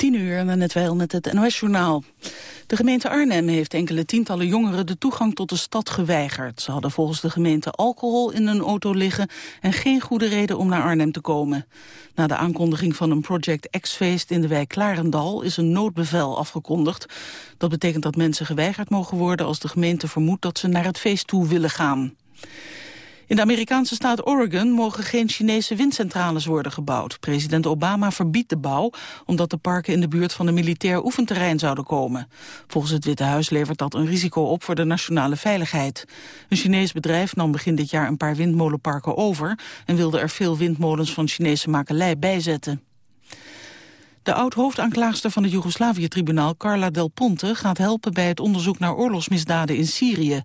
Tien uur, net wel met het NOS-journaal. De gemeente Arnhem heeft enkele tientallen jongeren de toegang tot de stad geweigerd. Ze hadden volgens de gemeente alcohol in hun auto liggen en geen goede reden om naar Arnhem te komen. Na de aankondiging van een Project X-feest in de wijk Klarendal is een noodbevel afgekondigd. Dat betekent dat mensen geweigerd mogen worden als de gemeente vermoedt dat ze naar het feest toe willen gaan. In de Amerikaanse staat Oregon mogen geen Chinese windcentrales worden gebouwd. President Obama verbiedt de bouw omdat de parken in de buurt van een militair oefenterrein zouden komen. Volgens het Witte Huis levert dat een risico op voor de nationale veiligheid. Een Chinees bedrijf nam begin dit jaar een paar windmolenparken over en wilde er veel windmolens van Chinese makelij bijzetten. De oud-hoofdaanklaagster van het Joegoslavië-tribunaal, Carla Del Ponte, gaat helpen bij het onderzoek naar oorlogsmisdaden in Syrië.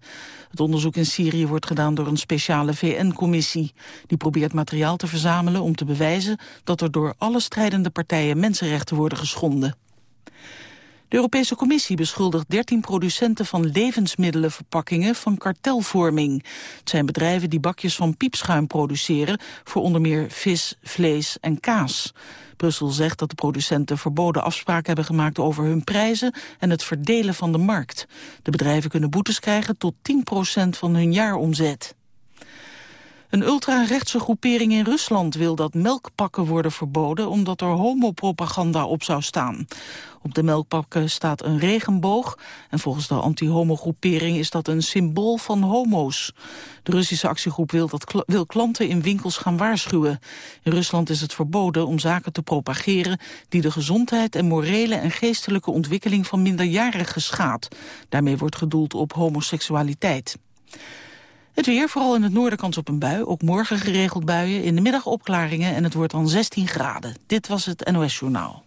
Het onderzoek in Syrië wordt gedaan door een speciale VN-commissie. Die probeert materiaal te verzamelen om te bewijzen dat er door alle strijdende partijen mensenrechten worden geschonden. De Europese Commissie beschuldigt 13 producenten van levensmiddelenverpakkingen van kartelvorming. Het zijn bedrijven die bakjes van piepschuim produceren voor onder meer vis, vlees en kaas. Brussel zegt dat de producenten verboden afspraken hebben gemaakt over hun prijzen en het verdelen van de markt. De bedrijven kunnen boetes krijgen tot 10% van hun jaaromzet. Een ultra-rechtse groepering in Rusland wil dat melkpakken worden verboden omdat er homopropaganda op zou staan. Op de melkpakken staat een regenboog en volgens de anti-homo-groepering is dat een symbool van homo's. De Russische actiegroep wil, dat wil klanten in winkels gaan waarschuwen. In Rusland is het verboden om zaken te propageren die de gezondheid en morele en geestelijke ontwikkeling van minderjarigen schaadt. Daarmee wordt gedoeld op homoseksualiteit. Het weer, vooral in het noorden kans op een bui. Ook morgen geregeld buien, in de middag opklaringen en het wordt dan 16 graden. Dit was het NOS Journaal.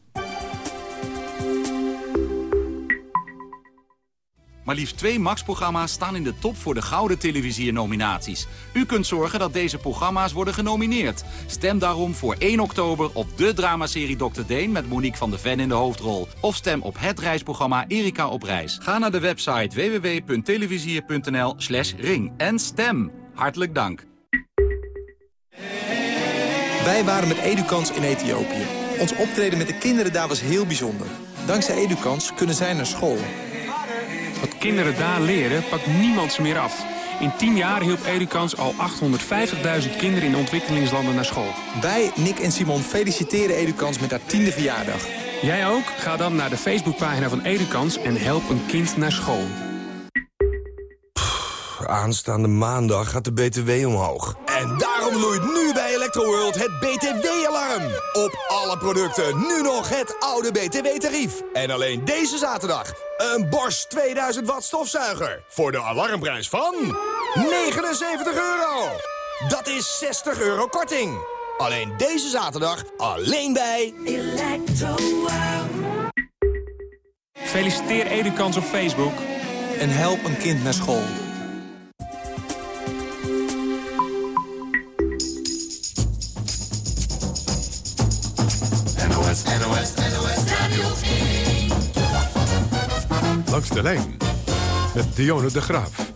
Maar liefst twee Max-programma's staan in de top voor de Gouden Televisie-nominaties. U kunt zorgen dat deze programma's worden genomineerd. Stem daarom voor 1 oktober op de dramaserie Dr. Deen... met Monique van de Ven in de hoofdrol. Of stem op het reisprogramma Erika op reis. Ga naar de website www.televisier.nl slash ring en stem. Hartelijk dank. Wij waren met Edukans in Ethiopië. Ons optreden met de kinderen daar was heel bijzonder. Dankzij Edukans kunnen zij naar school... Wat kinderen daar leren, pakt niemand ze meer af. In 10 jaar hielp Edukans al 850.000 kinderen in ontwikkelingslanden naar school. Wij, Nick en Simon, feliciteren Edukans met haar tiende verjaardag. Jij ook? Ga dan naar de Facebookpagina van Edukans en help een kind naar school. Aanstaande maandag gaat de BTW omhoog. En daarom loeit nu bij Electroworld het BTW-alarm. Op alle producten nu nog het oude BTW-tarief. En alleen deze zaterdag een Bosch 2000 watt stofzuiger. Voor de alarmprijs van 79 euro. Dat is 60 euro korting. Alleen deze zaterdag, alleen bij Electroworld. Feliciteer Edukans op Facebook. En help een kind naar school. Langs de lijn met Dionne de Graaf.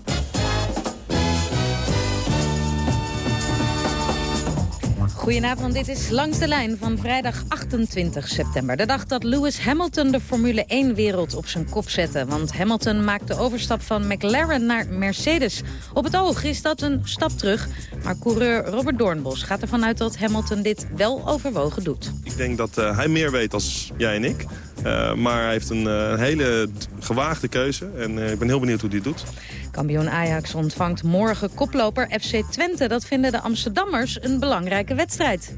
Goedenavond, dit is Langs de Lijn van vrijdag 28 september. De dag dat Lewis Hamilton de Formule 1-wereld op zijn kop zette. Want Hamilton maakt de overstap van McLaren naar Mercedes. Op het oog is dat een stap terug. Maar coureur Robert Doornbos gaat ervan uit dat Hamilton dit wel overwogen doet. Ik denk dat uh, hij meer weet als jij en ik. Uh, maar hij heeft een uh, hele gewaagde keuze. En ik ben heel benieuwd hoe hij het doet. Kampioen Ajax ontvangt morgen koploper FC Twente. Dat vinden de Amsterdammers een belangrijke wedstrijd.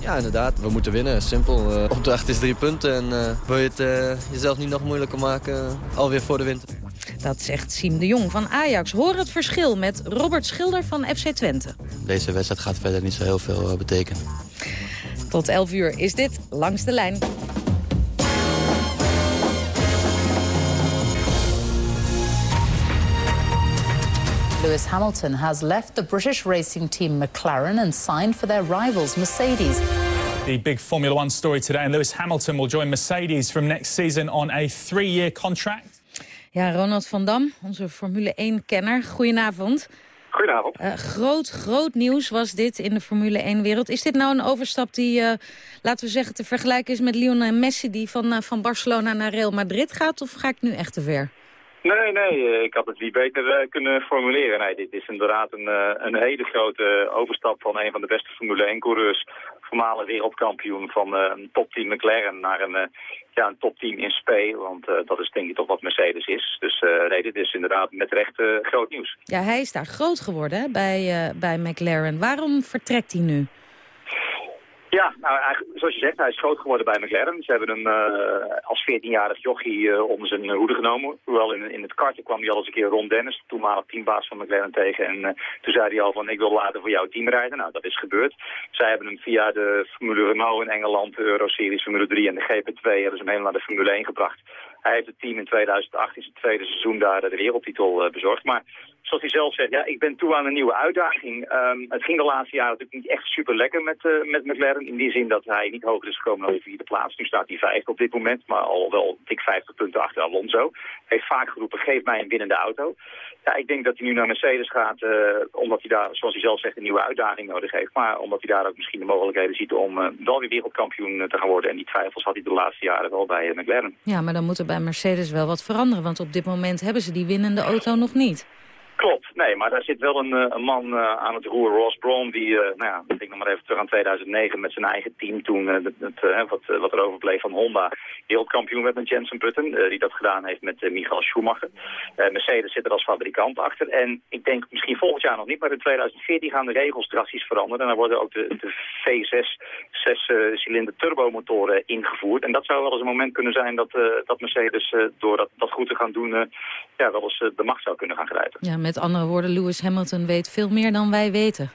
Ja, inderdaad. We moeten winnen. Simpel. Uh, opdracht is drie punten. En uh, wil je het uh, jezelf niet nog moeilijker maken, alweer voor de winter. Dat zegt Siem de Jong van Ajax. Hoor het verschil met Robert Schilder van FC Twente. Deze wedstrijd gaat verder niet zo heel veel betekenen. Tot 11 uur is dit Langs de Lijn. Lewis Hamilton has left the British racing team McLaren and signed for their rivals Mercedes. The big Formula One story today, and Lewis Hamilton will join Mercedes from next season on a three-year contract. Ja, Ronald van Dam, onze Formule 1-kenner. Goedenavond. Goedenavond. Uh, groot, groot nieuws was dit in de Formule 1-wereld. Is dit nou een overstap die, uh, laten we zeggen, te vergelijken is met Lionel Messi... die van, uh, van Barcelona naar Real Madrid gaat? Of ga ik nu echt te ver? Nee, nee, ik had het niet beter kunnen formuleren. Nee, dit is inderdaad een, een hele grote overstap van een van de beste Formule 1-coureurs voormalig wereldkampioen van een topteam McLaren naar een, ja, een topteam in Spe. Want dat is denk ik toch wat Mercedes is. Dus nee, dit is inderdaad met recht groot nieuws. Ja, hij is daar groot geworden bij, bij McLaren. Waarom vertrekt hij nu? Ja, nou, zoals je zegt, hij is groot geworden bij McLaren. Ze hebben hem uh, als 14-jarig jochie uh, onder zijn hoede genomen. Hoewel in, in het kartje kwam hij al eens een keer Ron Dennis, toenmalig teambaas van McLaren, tegen. En uh, toen zei hij al van, ik wil later voor jouw team rijden. Nou, dat is gebeurd. Zij hebben hem via de Formule Renault in Engeland, de Euroseries Formule 3 en de GP2, hebben ze hem helemaal naar de Formule 1 gebracht. Hij heeft het team in 2008 in zijn tweede seizoen daar de wereldtitel bezorgd. Maar zoals hij zelf zegt, ja, ik ben toe aan een nieuwe uitdaging. Um, het ging de laatste jaren natuurlijk niet echt super lekker met, uh, met McLaren. In die zin dat hij niet hoger is gekomen dan de vierde plaats. Nu staat hij vijfde op dit moment, maar al wel dik 50 punten achter Alonso. Heeft vaak geroepen, geef mij een winnende auto. Ja, ik denk dat hij nu naar Mercedes gaat, uh, omdat hij daar, zoals hij zelf zegt, een nieuwe uitdaging nodig heeft. Maar omdat hij daar ook misschien de mogelijkheden ziet om uh, wel weer wereldkampioen te gaan worden. En die twijfels had hij de laatste jaren wel bij McLaren. Ja, maar dan moet er bij Mercedes wel wat veranderen. Want op dit moment hebben ze die winnende auto nog niet. Klopt, nee, maar daar zit wel een, een man uh, aan het roer, Ross Braun, die, uh, nou ja, ik nog maar even terug aan 2009 met zijn eigen team toen, het, wat, wat er overbleef van Honda, wereldkampioen werd met Jensen Button, die dat gedaan heeft met Michael Schumacher. Mercedes zit er als fabrikant achter en ik denk misschien volgend jaar nog niet, maar in 2014 gaan de regels drastisch veranderen en dan worden ook de, de V6 zes-cilinder turbomotoren ingevoerd. En dat zou wel eens een moment kunnen zijn dat, dat Mercedes door dat, dat goed te gaan doen, ja, wel eens de macht zou kunnen gaan grijpen. Ja, met andere woorden, Lewis Hamilton weet veel meer dan wij weten.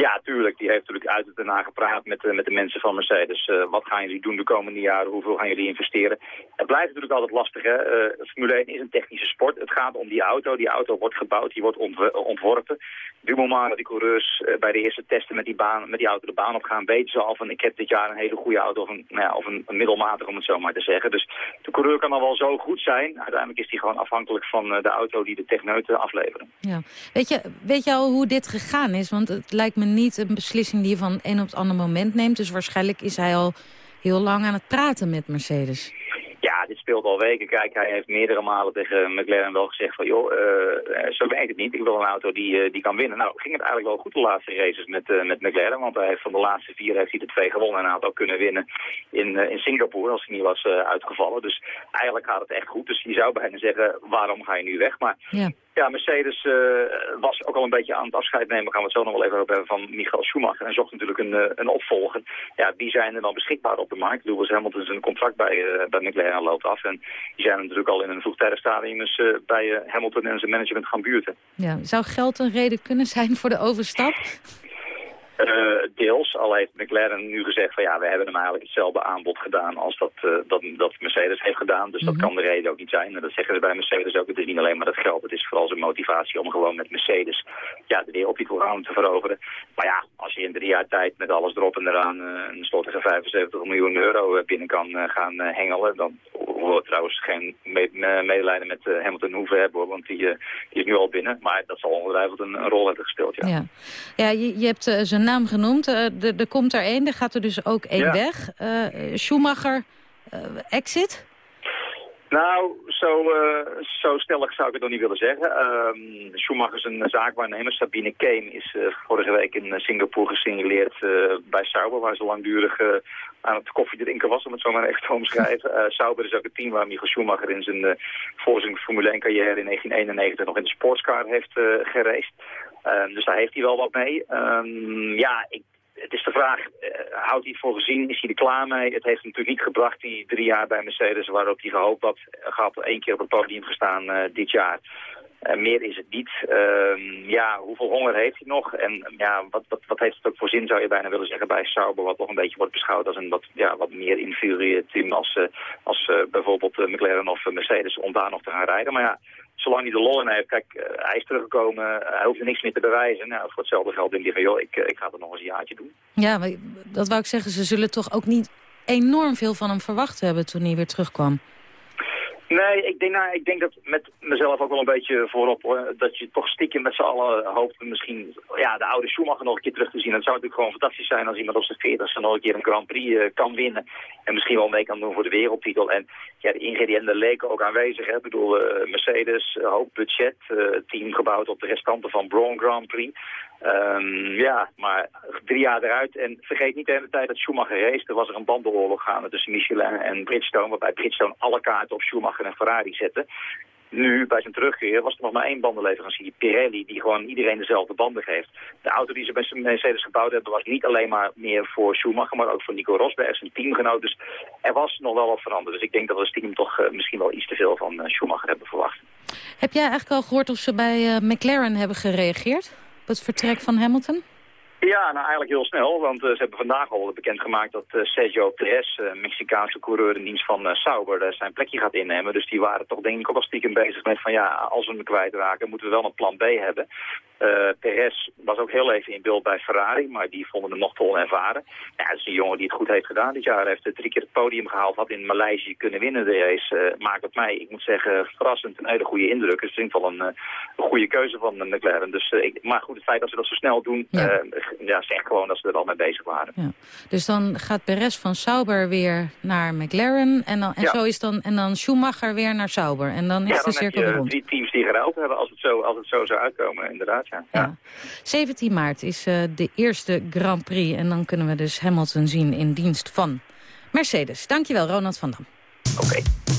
Ja, tuurlijk. Die heeft natuurlijk uit het daarna gepraat met, uh, met de mensen van Mercedes. Uh, wat gaan jullie doen de komende jaren? Hoeveel gaan jullie investeren? Het blijft natuurlijk altijd lastig. Hè? Uh, Formule 1 is een technische sport. Het gaat om die auto. Die auto wordt gebouwd, die wordt ontworpen. Du moment dat die coureurs bij de eerste testen met die, baan, met die auto de baan op gaan... weten ze al van ik heb dit jaar een hele goede auto of een, nou ja, of een middelmatig om het zo maar te zeggen. Dus de coureur kan al wel zo goed zijn. Uiteindelijk is die gewoon afhankelijk van de auto die de techneuten afleveren. Ja. Weet, je, weet je al hoe dit gegaan is? Want het lijkt me niet een beslissing die je van een op het andere moment neemt. Dus waarschijnlijk is hij al heel lang aan het praten met Mercedes. Ja, dit speelt al weken. Kijk, hij heeft meerdere malen tegen McLaren wel gezegd van... joh, uh, zo werkt het niet. Ik wil een auto die, uh, die kan winnen. Nou, ging het eigenlijk wel goed de laatste races met, uh, met McLaren. Want hij heeft van de laatste vier heeft hij de twee gewonnen... en had ook kunnen winnen in, in Singapore als hij niet was uitgevallen. Dus eigenlijk gaat het echt goed. Dus je zou bijna zeggen, waarom ga je nu weg? Maar ja. Ja, Mercedes uh, was ook al een beetje aan het afscheid nemen. Gaan we het zo nog wel even hebben van Michael Schumacher. En zocht natuurlijk een, uh, een opvolger. Ja, die zijn er dan beschikbaar op de markt. Lewis Hamilton zijn contract bij, uh, bij McLaren loopt af. En die zijn natuurlijk al in een vroegtijdig stadium dus, bij Hamilton en zijn management gaan buurten. Ja, zou geld een reden kunnen zijn voor de overstap? Uh, deels, al heeft McLaren nu gezegd van ja, we hebben hem eigenlijk hetzelfde aanbod gedaan als dat, uh, dat, dat Mercedes heeft gedaan. Dus mm -hmm. dat kan de reden ook niet zijn. En dat zeggen ze bij Mercedes ook. Het is niet alleen maar dat geld, het is vooral zijn motivatie om gewoon met Mercedes ja, de wereldtitel aan te veroveren. Maar ja, als je in drie jaar tijd met alles erop en eraan uh, een slottige 75 miljoen euro binnen kan gaan hengelen, dan we trouwens geen me medelijden met Hamilton hoeven hebben, hoor, want die, die, is nu al binnen. Maar dat zal ongetwijfeld een, een rol hebben gespeeld, ja. Ja, ja je, je hebt zijn naam genoemd. Uh, er komt er één, er gaat er dus ook één ja. weg. Uh, Schumacher, uh, exit? Nou, zo, uh, zo stellig zou ik het nog niet willen zeggen. Um, Schumacher is een zaakwaarnemer. Sabine Kane is uh, vorige week in Singapore gesignaleerd uh, bij Sauber... waar ze langdurig aan het koffie drinken was, om het zo maar even te omschrijven. Sauber is ook het team waar Michael Schumacher in zijn, voor zijn Formule 1 carrière in 1991 nog in de sportscar heeft geraced. Um, dus daar heeft hij wel wat mee. Um, ja, ik, het is de vraag, uh, houdt hij het voor gezien? Is hij er klaar mee? Het heeft natuurlijk niet gebracht, die drie jaar bij Mercedes, waarop hij gehoopt had. Gehad één keer op het podium gestaan uh, dit jaar. Meer is het niet. Uh, ja, hoeveel honger heeft hij nog? En ja, wat, wat, wat heeft het ook voor zin, zou je bijna willen zeggen, bij Sauber, wat nog een beetje wordt beschouwd als een wat, ja, wat meer inferieur team als, als bijvoorbeeld McLaren of Mercedes, om daar nog te gaan rijden. Maar ja, zolang hij de lol in heeft, kijk, uh, hij is teruggekomen, hij hoeft er niks meer te bewijzen. Nou, voor hetzelfde geld denk hij van, joh, ik, ik ga het nog eens een jaartje doen. Ja, maar dat wou ik zeggen, ze zullen toch ook niet enorm veel van hem verwacht hebben toen hij weer terugkwam. Nee, ik denk, nou, ik denk dat met mezelf ook wel een beetje voorop hoor, dat je toch stiekem met z'n allen hoopt misschien ja, de oude Schumacher nog een keer terug te zien. Het zou natuurlijk gewoon fantastisch zijn als iemand op zijn veertigste nog een keer een Grand Prix uh, kan winnen. En misschien wel mee kan doen voor de wereldtitel. En ja, de ingrediënten leken ook aanwezig. Hè. Ik bedoel, uh, Mercedes, hoog budget, team gebouwd op de restanten van Braun Grand Prix. Um, ja, maar drie jaar eruit. En vergeet niet de hele tijd dat Schumacher race. Er was er een bandenoorlog gaande tussen Michelin en Bridgestone. Waarbij Bridgestone alle kaarten op Schumacher en Ferrari zette. Nu, bij zijn terugkeer, was er nog maar één bandenleverancier, Pirelli, die gewoon iedereen dezelfde banden geeft. De auto die ze bij Mercedes gebouwd hebben, was niet alleen maar meer voor Schumacher, maar ook voor Nico Rosberg, zijn teamgenoot. Dus er was nog wel wat veranderd. Dus ik denk dat we stiekem toch uh, misschien wel iets te veel van uh, Schumacher hebben verwacht. Heb jij eigenlijk al gehoord of ze bij uh, McLaren hebben gereageerd? Het vertrek van Hamilton? Ja, nou eigenlijk heel snel, want uh, ze hebben vandaag al bekendgemaakt dat uh, Sergio Perez, uh, Mexicaanse coureur in dienst van Sauber, zijn plekje gaat innemen. Dus die waren toch denk ik ook al stiekem bezig met van ja, als we hem kwijtraken moeten we wel een plan B hebben. Perez was ook heel even in beeld bij Ferrari, maar die vonden hem nog te onervaren. Ja, dat is een jongen die het goed heeft gedaan dit jaar. Hij heeft drie keer het podium gehaald, had in Maleisië kunnen winnen de race. maakt op mij, ik moet zeggen, verrassend een hele goede indruk. Het is in ieder geval een, goede keuze van McLaren. Dus, ik, maar goed, het feit dat ze dat zo snel doen... Ja ja, zeg gewoon dat ze er al mee bezig waren. Ja. Dus dan gaat Perez van Sauber weer naar McLaren en, dan, en, zo is dan, en dan Schumacher weer naar Sauber. En dan is ja, dan de cirkel rond. drie teams die geruild hebben als het zo, als het zo zou uitkomen, inderdaad. Ja. ja. 17 maart is uh, de eerste Grand Prix en dan kunnen we dus Hamilton zien in dienst van Mercedes. Dankjewel, Ronald van Dam. Oké.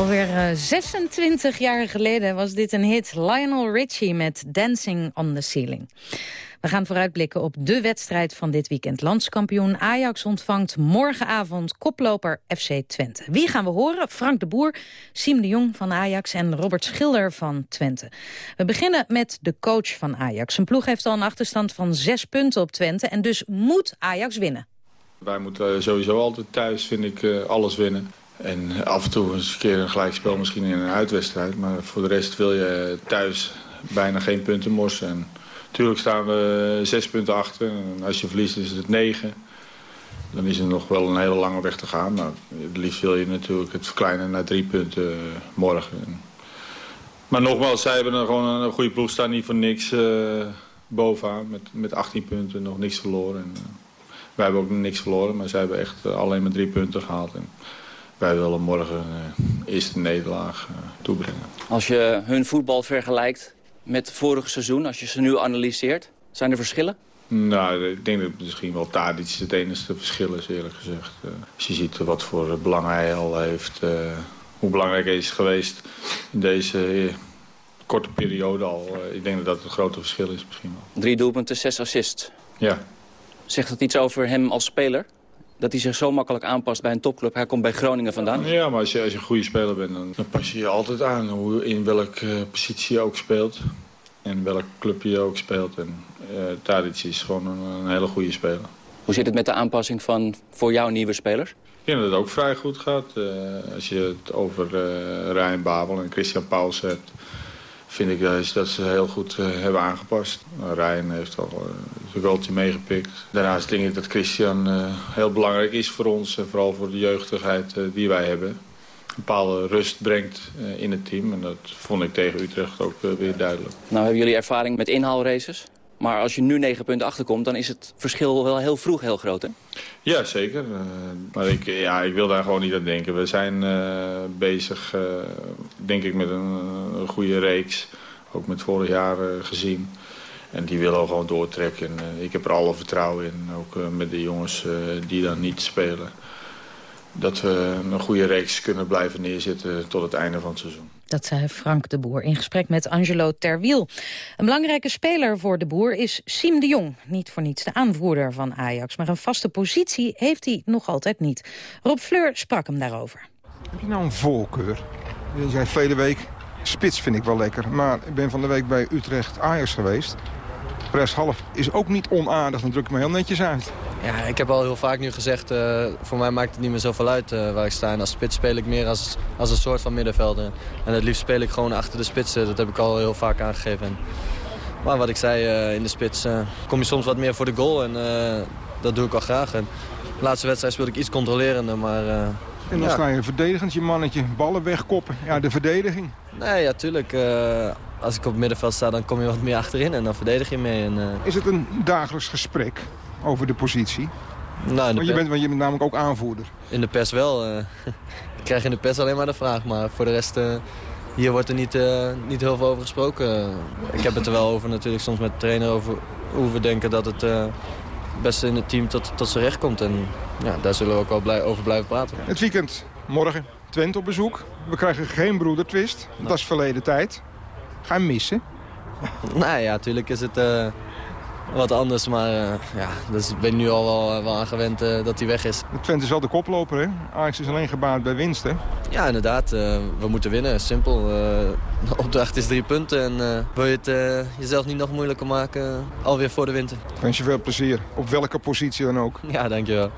Alweer 26 jaar geleden was dit een hit. Lionel Richie met Dancing on the Ceiling. We gaan vooruitblikken op de wedstrijd van dit weekend. Landskampioen Ajax ontvangt morgenavond koploper FC Twente. Wie gaan we horen? Frank de Boer, Siem de Jong van Ajax en Robert Schilder van Twente. We beginnen met de coach van Ajax. Zijn ploeg heeft al een achterstand van zes punten op Twente... en dus moet Ajax winnen. Wij moeten sowieso altijd thuis, vind ik, eh, alles winnen. En af en toe eens een keer een gelijkspel misschien in een uitwedstrijd. Maar voor de rest wil je thuis bijna geen punten morsen. En natuurlijk staan we zes punten achter. En als je verliest is het negen. Dan is er nog wel een hele lange weg te gaan. Maar het liefst wil je natuurlijk het verkleinen naar drie punten morgen. Maar nogmaals, zij hebben er gewoon een goede ploeg. Staan niet voor niks uh, bovenaan. Met, met 18 punten nog niks verloren. En, uh, wij hebben ook niks verloren. Maar zij hebben echt alleen maar drie punten gehaald. En, wij willen morgen uh, eerst de nederlaag uh, toebrengen. Als je hun voetbal vergelijkt met vorig seizoen, als je ze nu analyseert, zijn er verschillen? Nou, ik denk dat misschien wel Tadic het enige verschil is, eerlijk gezegd. Uh, als je ziet wat voor belang hij al heeft, hoe belangrijk hij is geweest in deze korte periode al. ik denk dat dat het grote verschil is misschien wel. Drie doelpunten, zes assists. Ja. Zegt dat iets over hem als speler? Dat hij zich zo makkelijk aanpast bij een topclub. Hij komt bij Groningen vandaan. Ja, maar als je, als je een goede speler bent, dan, dan pas je je altijd aan. Hoe, in welke uh, positie je ook speelt. En welke club je ook speelt. En uh, Tadic is gewoon een, een, hele goede speler. Hoe zit het met de aanpassing van voor jou nieuwe spelers? Ik denk dat het ook vrij goed gaat. Uh, als je het over Ryan Babel en Christian Pauls hebt vind ik dat ze heel goed uh, hebben aangepast. Ryan heeft al de goaltje meegepikt. Daarnaast denk ik dat Christian uh, heel belangrijk is voor ons. En vooral voor de jeugdigheid die wij hebben. Een bepaalde rust brengt in het team. En dat vond ik tegen Utrecht ook weer duidelijk. Nou hebben jullie ervaring met inhaalraces. Maar als je nu 9 punten achterkomt, dan is het verschil wel heel vroeg heel groot, hè? Ja, zeker. Uh, maar ik, ja, ik wil daar gewoon niet aan denken. We zijn uh, bezig, uh, denk ik, met een, een, goede reeks. Ook met vorig jaar gezien. En die willen we gewoon doortrekken. En, ik heb er alle vertrouwen in, ook met de jongens die dan niet spelen. Dat we een goede reeks kunnen blijven neerzetten tot het einde van het seizoen. Dat zei Frank de Boer in gesprek met Angelo Terwiel. Een belangrijke speler voor de Boer is Siem de Jong. Niet voor niets de aanvoerder van Ajax. Maar een vaste positie heeft hij nog altijd niet. Rob Fleur sprak hem daarover. Heb je nou een voorkeur? Je zei verleden week, spits vind ik wel lekker. Maar ik ben van de week bij Utrecht Ajax geweest. Press half is ook niet onaardig, dan druk ik me heel netjes uit. Ja, ik heb al heel vaak nu gezegd, uh, voor mij maakt het niet meer zoveel uit uh, waar ik sta. En als spits speel ik meer als, als een soort van middenvelder. En het liefst speel ik gewoon achter de spitsen, dat heb ik al heel vaak aangegeven. En, maar wat ik zei, uh, in de spits kom je soms wat meer voor de goal en dat doe ik al graag. En de laatste wedstrijd speelde ik iets controlerender, maar... en dan ja. sta je verdedigend, je mannetje, ballen wegkoppen. Ja, de verdediging. Nee, ja, tuurlijk als ik op het middenveld sta, dan kom je wat meer achterin en dan verdedig je mee. En, uh... Is het een dagelijks gesprek over de positie? Nou, want, je bent, want je bent namelijk ook aanvoerder. In de pers wel. Uh, ik krijg in de pers alleen maar de vraag. Maar voor de rest, uh, hier wordt er niet, niet heel veel over gesproken. ik heb het er wel over natuurlijk soms met de trainer over hoe we denken dat het beste in het team tot, tot zijn recht komt. En ja, daar zullen we ook wel blij, over blijven praten. Het weekend, morgen, Twente op bezoek. We krijgen geen broedertwist. Dat is verleden tijd. Ga je missen? nou ja, natuurlijk is het uh, wat anders. Maar uh, ja, dus ik ben nu al wel, wel aan gewend uh, dat hij weg is. Twente is wel de koploper, hè? Ajax is alleen gebaat bij winst, hè? Ja, inderdaad. we moeten winnen. Simpel. de opdracht is drie punten. En wil je het jezelf niet nog moeilijker maken, alweer voor de winter. Ik wens je veel plezier. Op welke positie dan ook. Ja, dankjewel.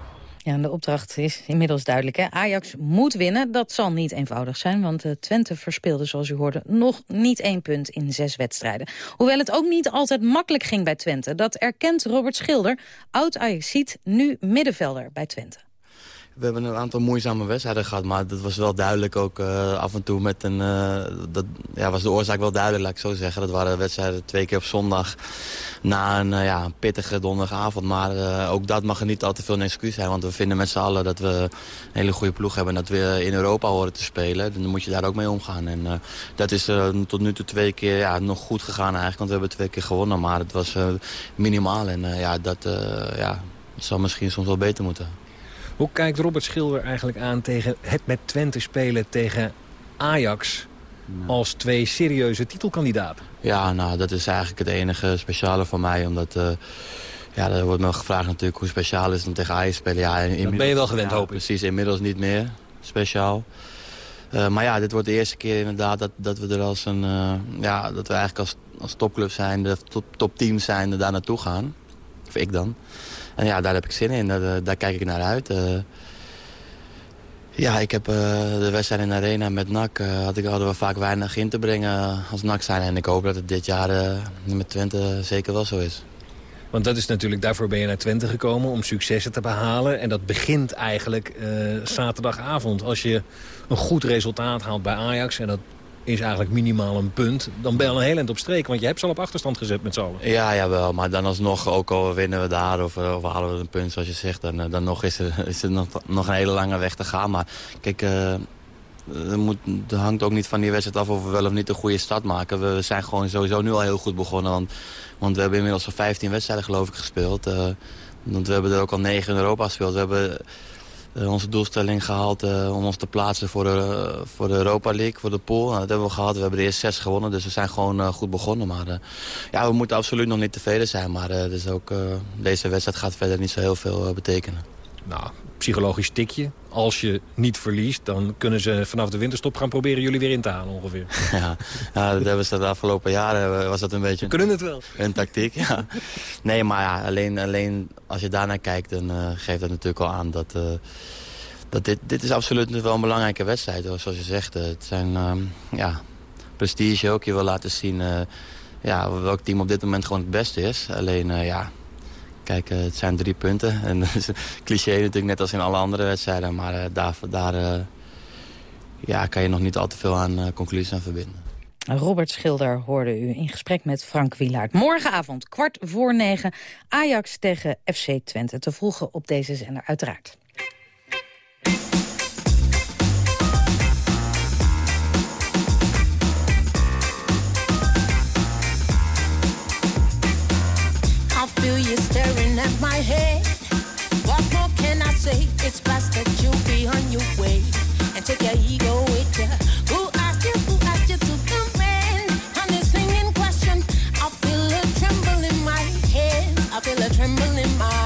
Ja, de opdracht is inmiddels duidelijk. Hè? Ajax moet winnen. Dat zal niet eenvoudig zijn, want Twente verspeelde, zoals u hoorde, nog niet één punt in zes wedstrijden. Hoewel het ook niet altijd makkelijk ging bij Twente. Dat erkent Robert Schilder, oud Ajaxiet, nu middenvelder bij Twente. We hebben een aantal moeizame wedstrijden gehad, maar dat was wel duidelijk ook uh, af en toe met een... Uh, dat ja, was de oorzaak wel duidelijk, laat ik zo zeggen. Dat waren wedstrijden twee keer op zondag na een, uh, ja, pittige donderdagavond. Maar ook dat mag er niet al te veel een excuus zijn, want we vinden met z'n allen dat we een hele goede ploeg hebben... en dat we in Europa horen te spelen. Dan moet je daar ook mee omgaan. En dat is tot nu toe twee keer ja, nog goed gegaan eigenlijk, want we hebben twee keer gewonnen. Maar het was minimaal en ja, dat ja, zou misschien soms wel beter moeten. Hoe kijkt Robert Schilder eigenlijk aan tegen het met Twente spelen tegen Ajax als twee serieuze titelkandidaten. Ja, nou, dat is eigenlijk het enige speciale voor mij. Omdat, uh, ja, er wordt me gevraagd natuurlijk hoe speciaal is het om tegen Ajax spelen. Ja, dat ben je wel gewend, hoop ik. Precies, inmiddels niet meer speciaal. Uh, maar ja, dit wordt de eerste keer inderdaad dat, dat we er als een... Uh, ja, dat we eigenlijk als, als topclub zijn, de top, topteam zijn, daar naartoe gaan. Of ik dan. En ja, daar heb ik zin in. Daar, daar kijk ik naar uit. Ja, ik heb uh, de wedstrijd in de arena met NAC. Had ik, hadden we vaak weinig in te brengen als NAC zijn. En ik hoop dat het dit jaar met Twente zeker wel zo is. Want dat is natuurlijk, daarvoor ben je naar Twente gekomen om successen te behalen. En dat begint eigenlijk zaterdagavond. Als je een goed resultaat haalt bij Ajax... en dat is eigenlijk minimaal een punt. Dan ben je al een heel eind op streek, want je hebt ze al op achterstand gezet met z'n allen. Ja, jawel, maar dan alsnog, ook al winnen we daar of, of halen we een punt zoals je zegt... dan, eh, dan nog is er, is er nog, nog een hele lange weg te gaan. Maar kijk, er, moet, er hangt ook niet van die wedstrijd af of we wel of niet een goede start maken. We, zijn gewoon sowieso nu al heel goed begonnen, want, want we hebben inmiddels al 15 wedstrijden geloof ik gespeeld. Want we hebben er ook al 9 in Europa gespeeld. We hebben onze doelstelling gehaald uh, om ons te plaatsen voor de, voor de Europa League, voor de pool. Dat hebben we gehad. We hebben de eerste zes gewonnen, dus we zijn gewoon goed begonnen. Maar ja, we moeten absoluut nog niet tevreden zijn. Maar dus ook, deze wedstrijd gaat verder niet zo heel veel betekenen. Nou, psychologisch tikje. Als je niet verliest, dan kunnen ze vanaf de winterstop gaan proberen jullie weer in te halen ongeveer. Ja, ja dat hebben ze de afgelopen jaren, was dat een beetje... Kunnen het wel. Een tactiek, ja. Nee, maar ja, alleen, alleen als je daarnaar kijkt, dan uh, geeft dat natuurlijk al aan dat... Uh, dat dit, dit is absoluut wel een belangrijke wedstrijd, zoals je zegt. Het zijn, uh, ja, prestige ook. Je wil laten zien uh, ja, welk team op dit moment gewoon het beste is. Alleen, ja, Kijk, eh, het zijn drie punten. En is een cliché natuurlijk net als in alle andere wedstrijden. Maar uh, daar, daar uh, ja, kan je nog niet al te veel aan conclusies aan verbinden. Robert Schilder hoorde u in gesprek met Frank Wielaert. Morgenavond, kwart voor negen, Ajax tegen FC Twente. Te volgen op deze zender uiteraard. My head. What more can I say? It's best that you be on your way and take your ego with you. Who asked you? Who asked you to come in on this thing in question? I feel a tremble in my head. I feel a tremble in my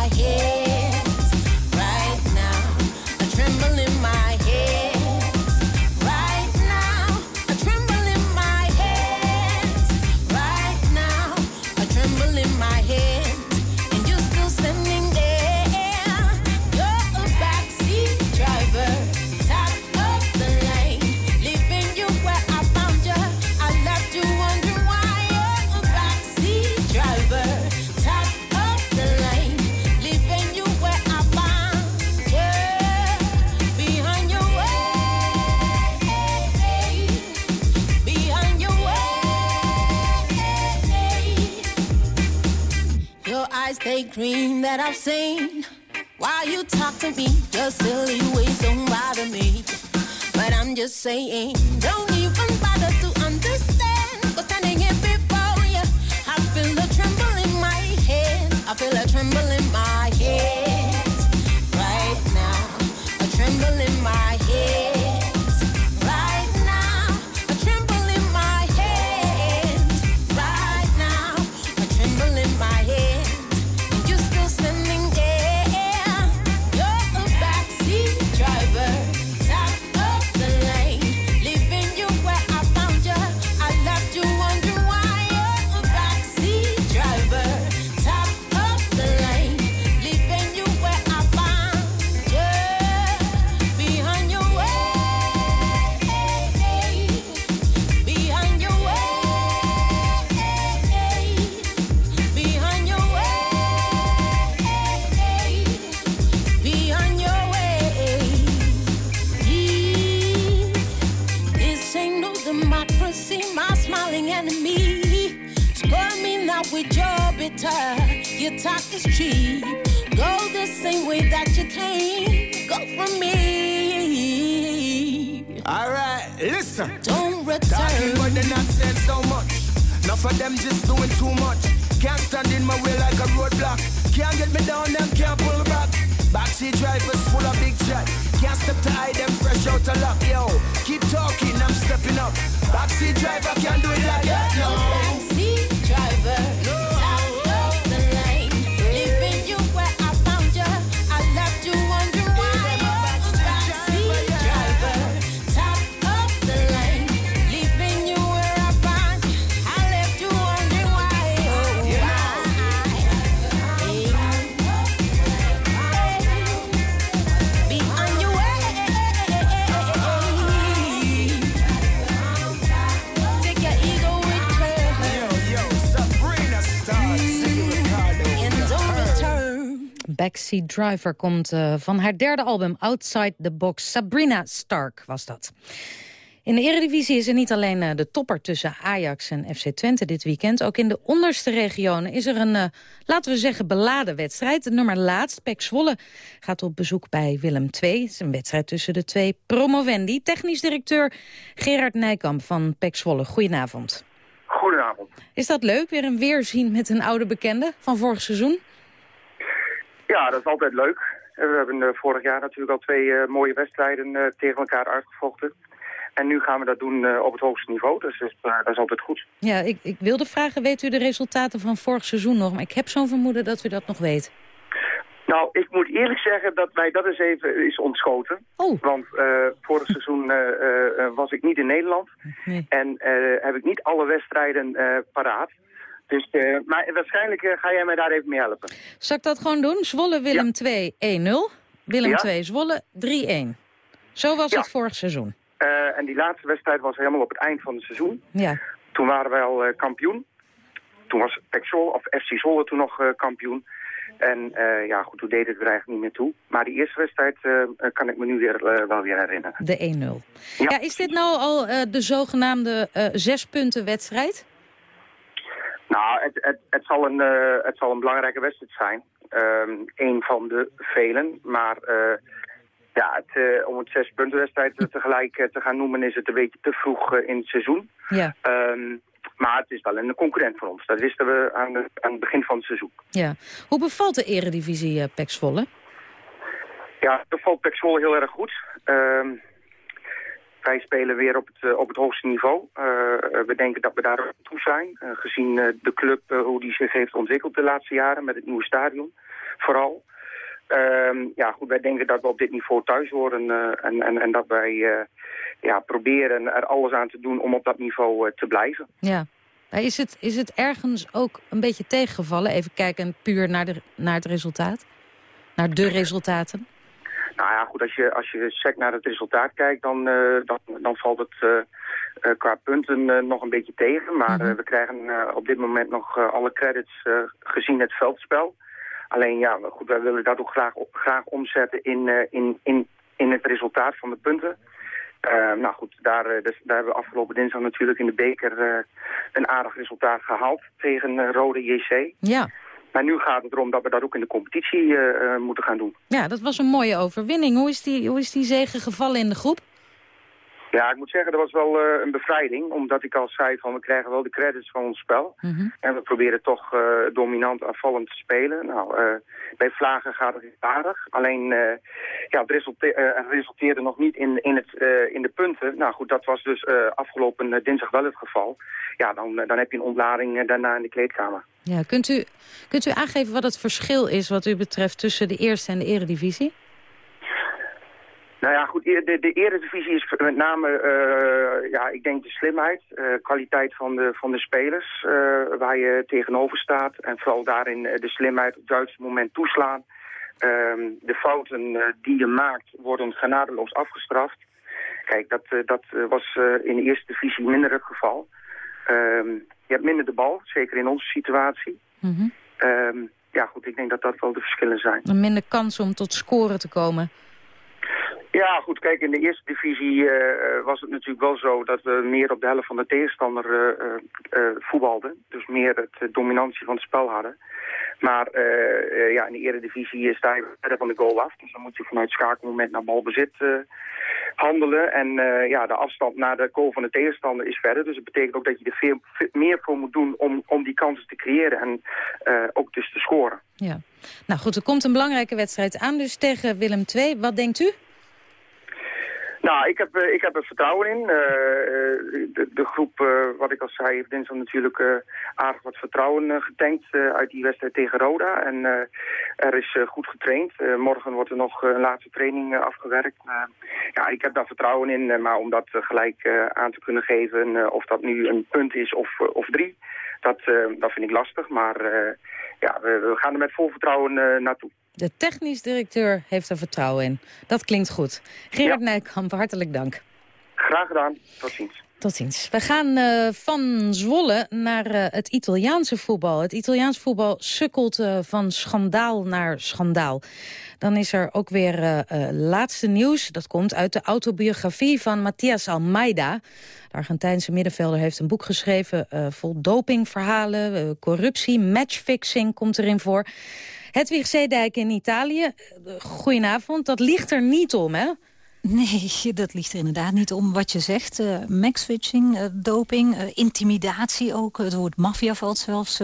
daydream that I've seen. While you talk to me, your silly ways don't bother me. But I'm just saying, don't even Backseat Driver komt eh, van haar derde album Outside the Box. Sabrina Stark was dat. In de Eredivisie is er niet alleen eh, de topper tussen Ajax en FC Twente dit weekend. Ook in de onderste regionen is er een, eh, laten we zeggen, beladen wedstrijd. De nummer laatst, Pek Zwolle, gaat op bezoek bij Willem II. Het is een wedstrijd tussen de twee promovendi. Technisch directeur Gerard Nijkamp van Pek Zwolle. Goedenavond. Goedenavond. Is dat leuk, weer een weerzien met een oude bekende van vorig seizoen? Ja, dat is altijd leuk. We hebben eh, vorig jaar natuurlijk al twee eh, mooie wedstrijden eh, tegen elkaar uitgevochten. En nu gaan we dat doen op het hoogste niveau, dus dat is, eh, dat is altijd goed. Ja, ik, ik wilde vragen, weet u de resultaten van vorig seizoen nog? Maar ik heb zo'n vermoeden dat u dat nog weet. Nou, ik moet eerlijk zeggen dat mij dat eens even is ontschoten. Oh. Want vorig seizoen was ik niet in Nederland. En heb ik niet alle wedstrijden paraat. Dus, eh, maar waarschijnlijk eh, ga jij mij daar even mee helpen. Zal ik dat gewoon doen? Zwolle Willem 2 1-0. Willem Ja. 2 Zwolle 3-1. Zo was Ja. het vorig seizoen. Eh, en die laatste wedstrijd was helemaal op het eind van het seizoen. Ja. Toen waren wij al kampioen. Toen was Zwolle, of FC Zwolle toen nog kampioen. En ja, goed, toen deed het er eigenlijk niet meer toe. Maar die eerste wedstrijd kan ik me nu weer, wel weer herinneren. De 1-0. Ja. is dit nou al de zogenaamde zes punten wedstrijd? Nou, het, het, het, zal een, eh, het zal een belangrijke wedstrijd zijn. Ehm een van de velen. Maar eh, ja, het, eh, om het zes punten wedstrijd tegelijk te gaan noemen is het een beetje te vroeg in het seizoen. Ja. Ehm, maar het is wel een concurrent voor ons. Dat wisten we aan, de- aan het begin van het seizoen. ja. Hoe bevalt de eredivisie Pek Zwolle? Ja, dat valt Pek Zwolle heel erg goed. Ehm, wij spelen weer op het, eh, op het hoogste niveau. Eh, we denken dat we daar toe zijn. eh, gezien eh, de club, eh, hoe die zich heeft ontwikkeld de laatste jaren met het nieuwe stadion. Vooral. Ehm, ja, goed, wij denken dat we op dit niveau thuis horen. eh, en, en, en dat wij eh, ja, proberen er alles aan te doen om op dat niveau eh, te blijven. Ja. Is het, is het ergens ook een beetje tegengevallen? Even kijken puur naar, de, naar het resultaat. Naar de resultaten. Nou ja, goed, als je, als je sec naar het resultaat kijkt, dan, eh, dan, dan valt het eh, eh, qua punten nog een beetje tegen. Maar eh, we krijgen op dit moment nog alle credits gezien het veldspel. Alleen ja, goed, wij willen dat ook graag, graag omzetten in, in, in, in het resultaat van de punten. Nou goed, daar, dus, daar hebben we afgelopen dinsdag natuurlijk in de beker een aardig resultaat gehaald tegen Rode JC. Ja. Maar nu gaat het erom dat we dat ook in de competitie eh, eh, moeten gaan doen. ja, dat was een mooie overwinning. Hoe is die, hoe is die zegen gevallen in de groep? Ja, ik moet zeggen, dat was wel eh, een bevrijding. Omdat ik al zei van we krijgen wel de credits van ons spel. En we proberen toch eh, dominant afvallend te spelen. Nou, eh, bij Vlagen gaat het aardig. Alleen, ja, het resulte het resulteerde nog niet in, in, het, in de punten. Nou goed, dat was dus afgelopen dinsdag wel het geval. Ja, dan, dan heb je een ontlading daarna in de kleedkamer. Ja, kunt, u, kunt u aangeven wat het verschil is wat u betreft tussen de eerste en de eredivisie? Nou ja, goed, de, de eredivisie is met name, eh, ja, ik denk de slimheid, eh, kwaliteit van de, van de spelers eh, waar je tegenover staat. En vooral daarin de slimheid op het juiste moment toeslaan. Ehm, de fouten die je maakt worden genadeloos afgestraft. Kijk, dat, dat was in de eerste divisie minder het geval. Ehm, je hebt minder de bal, zeker in onze situatie. Ehm, ja, goed, ik denk dat dat wel de verschillen zijn. Een minder kans om tot scoren te komen. Ja, goed, kijk, in de eerste divisie eh, was het natuurlijk wel zo dat we meer op de helft van de tegenstander eh, eh, eh, voetbalden. Dus meer het eh, dominantie van het spel hadden. Maar eh, eh, ja, in de eredivisie sta je verder van de goal af. Dus dan moet je vanuit schakelmoment naar balbezit eh, handelen. En eh, ja, de afstand naar de goal van de tegenstander is verder. Dus dat betekent ook dat je er veel, meer voor moet doen om, om die kansen te creëren. En eh, ook dus te scoren. Ja. Nou goed, er komt een belangrijke wedstrijd aan, dus tegen Willem II. Wat denkt u? Nou, ik heb, ik heb er vertrouwen in. de, de, groep, wat ik al zei, heeft dinsdag natuurlijk aardig wat vertrouwen getankt uit die wedstrijd tegen Roda. En er is goed getraind. morgen wordt er nog een laatste training afgewerkt. ja, ik heb daar vertrouwen in, maar om dat gelijk aan te kunnen geven, of dat nu een punt is of, of drie, dat, dat vind ik lastig. Maar ja, we, we, gaan er met vol vertrouwen naartoe. De technisch directeur heeft er vertrouwen in. Dat klinkt goed. Gerard ja. Nijkamp, hartelijk dank. Graag gedaan. Tot ziens. Tot ziens. We gaan uh, van Zwolle naar uh, het Italiaanse voetbal. Het Italiaans voetbal sukkelt uh, van schandaal naar schandaal. Dan is er ook weer laatste nieuws. Dat komt uit de autobiografie van Mattias Almeida. De Argentijnse middenvelder heeft een boek geschreven... vol dopingverhalen, corruptie, matchfixing komt erin voor. Hedwig Zeedijk in Italië, goedenavond. Dat ligt er niet om, hè? Nee, dat ligt er inderdaad niet om wat je zegt. Uh, max-switching, uh, doping, uh, intimidatie ook. Het woord maffia valt zelfs.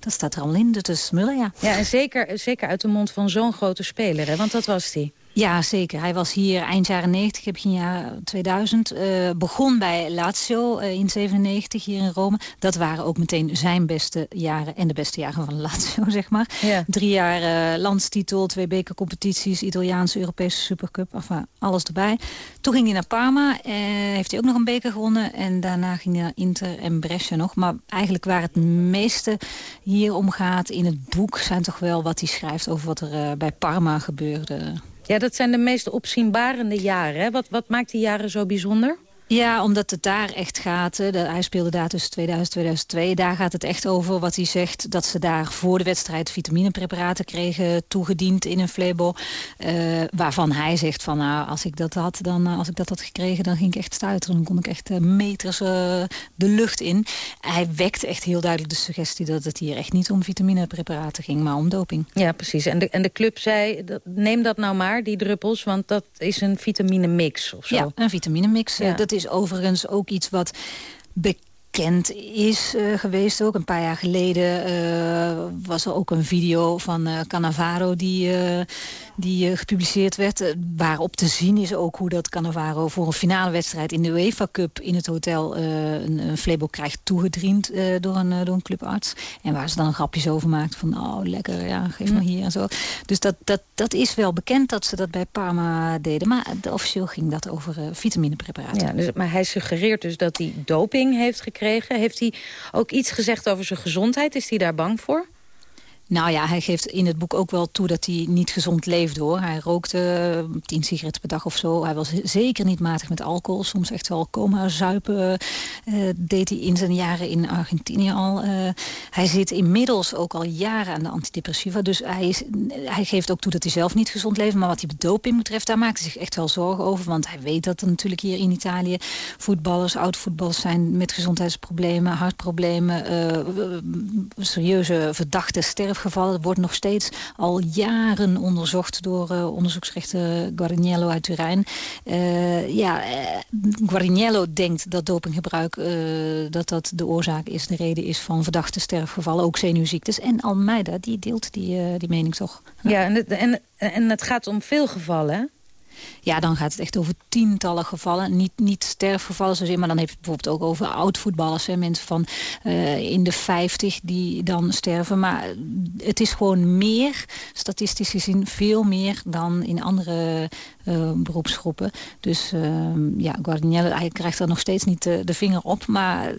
dat staat er al in, dat is smullen, ja. Ja, en zeker, zeker uit de mond van zo'n grote speler, hè? want dat was hij. Ja, zeker. Hij was hier eind jaren 90, begin jaar 2000. Uh, begon bij Lazio uh, in 97 hier in Rome. Dat waren ook meteen zijn beste jaren en de beste jaren van Lazio, zeg maar. Ja. Drie jaar uh, landstitel, twee bekercompetities, Italiaanse, Europese Supercup. Enfin, alles erbij. Toen ging hij naar Parma. heeft hij ook nog een beker gewonnen. En daarna ging hij naar Inter en Brescia nog. Maar eigenlijk waar het meeste hier om gaat in het boek... zijn toch wel wat hij schrijft over wat er bij Parma gebeurde... Ja, dat zijn de meest opzienbarende jaren. Wat, wat maakt die jaren zo bijzonder? Ja, omdat het daar echt gaat. Hij speelde daar tussen 2000 en 2002. Daar gaat het echt over wat hij zegt. Dat ze daar voor de wedstrijd vitaminepreparaten kregen toegediend in een flebo. Uh, waarvan hij zegt van nou, als ik dat had, dan, uh, als ik dat had gekregen, dan ging ik echt stuiteren. Dan kon ik echt uh, meters de lucht in. Hij wekt echt heel duidelijk de suggestie dat het hier echt niet om vitaminepreparaten ging, maar om doping. Ja, precies. En de, en de club zei, neem dat nou maar, die druppels, want dat is een vitaminemix of zo. Ja, een vitaminemix. Ja. Dat is overigens ook iets wat bekend is uh, geweest ook. Een paar jaar geleden uh, was er ook een video van uh, Cannavaro die die uh, gepubliceerd werd. Uh, waarop te zien is ook hoe dat Cannavaro voor een finale wedstrijd in de UEFA Cup in het hotel uh, een, een flebo krijgt toegedriend door, een, door een clubarts. En waar ze dan grapjes over maakt van oh lekker, ja, geef maar hier en zo. Dus dat, dat, dat is wel bekend dat ze dat bij Parma deden. Maar officieel ging dat over vitaminepreparaten. Ja, dus, maar hij suggereert dus dat hij doping heeft gekregen. Heeft hij ook iets gezegd over zijn gezondheid? Is hij daar bang voor? Nou ja, hij geeft in het boek ook wel toe dat hij niet gezond leefde hoor. Hij rookte uh, tien sigaretten per dag of zo. Hij was zeker niet matig met alcohol. Soms echt wel coma zuipen uh, deed hij in zijn jaren in Argentinië al. Uh, hij zit inmiddels ook al jaren aan de antidepressiva. Dus hij, is, hij geeft ook toe dat hij zelf niet gezond leeft. Maar wat die doping betreft, daar maakt hij zich echt wel zorgen over. Want hij weet dat er natuurlijk hier in Italië voetballers, oud-voetballers zijn met gezondheidsproblemen, hartproblemen, serieuze verdachte sterven gevallen. Het wordt nog steeds al jaren onderzocht door uh, onderzoeksrechter Guariniello uit Turijn. Uh, ja, uh, Guariniello denkt dat dopinggebruik dat dat de oorzaak is, de reden is van verdachte sterfgevallen, ook zenuwziektes. En Almeida, die deelt die, die mening toch. Ja, en het, en, en het gaat om veel gevallen? Ja, dan gaat het echt over tientallen gevallen. Niet, niet sterfgevallen zozeer, maar dan heeft het bijvoorbeeld ook over oud-voetballers. Mensen van uh, in de 50 die dan sterven. Maar het is gewoon meer, statistisch gezien, veel meer dan in andere uh, beroepsgroepen. Dus uh, ja, Guardiniello, hij krijgt er nog steeds niet de, de, vinger op. Maar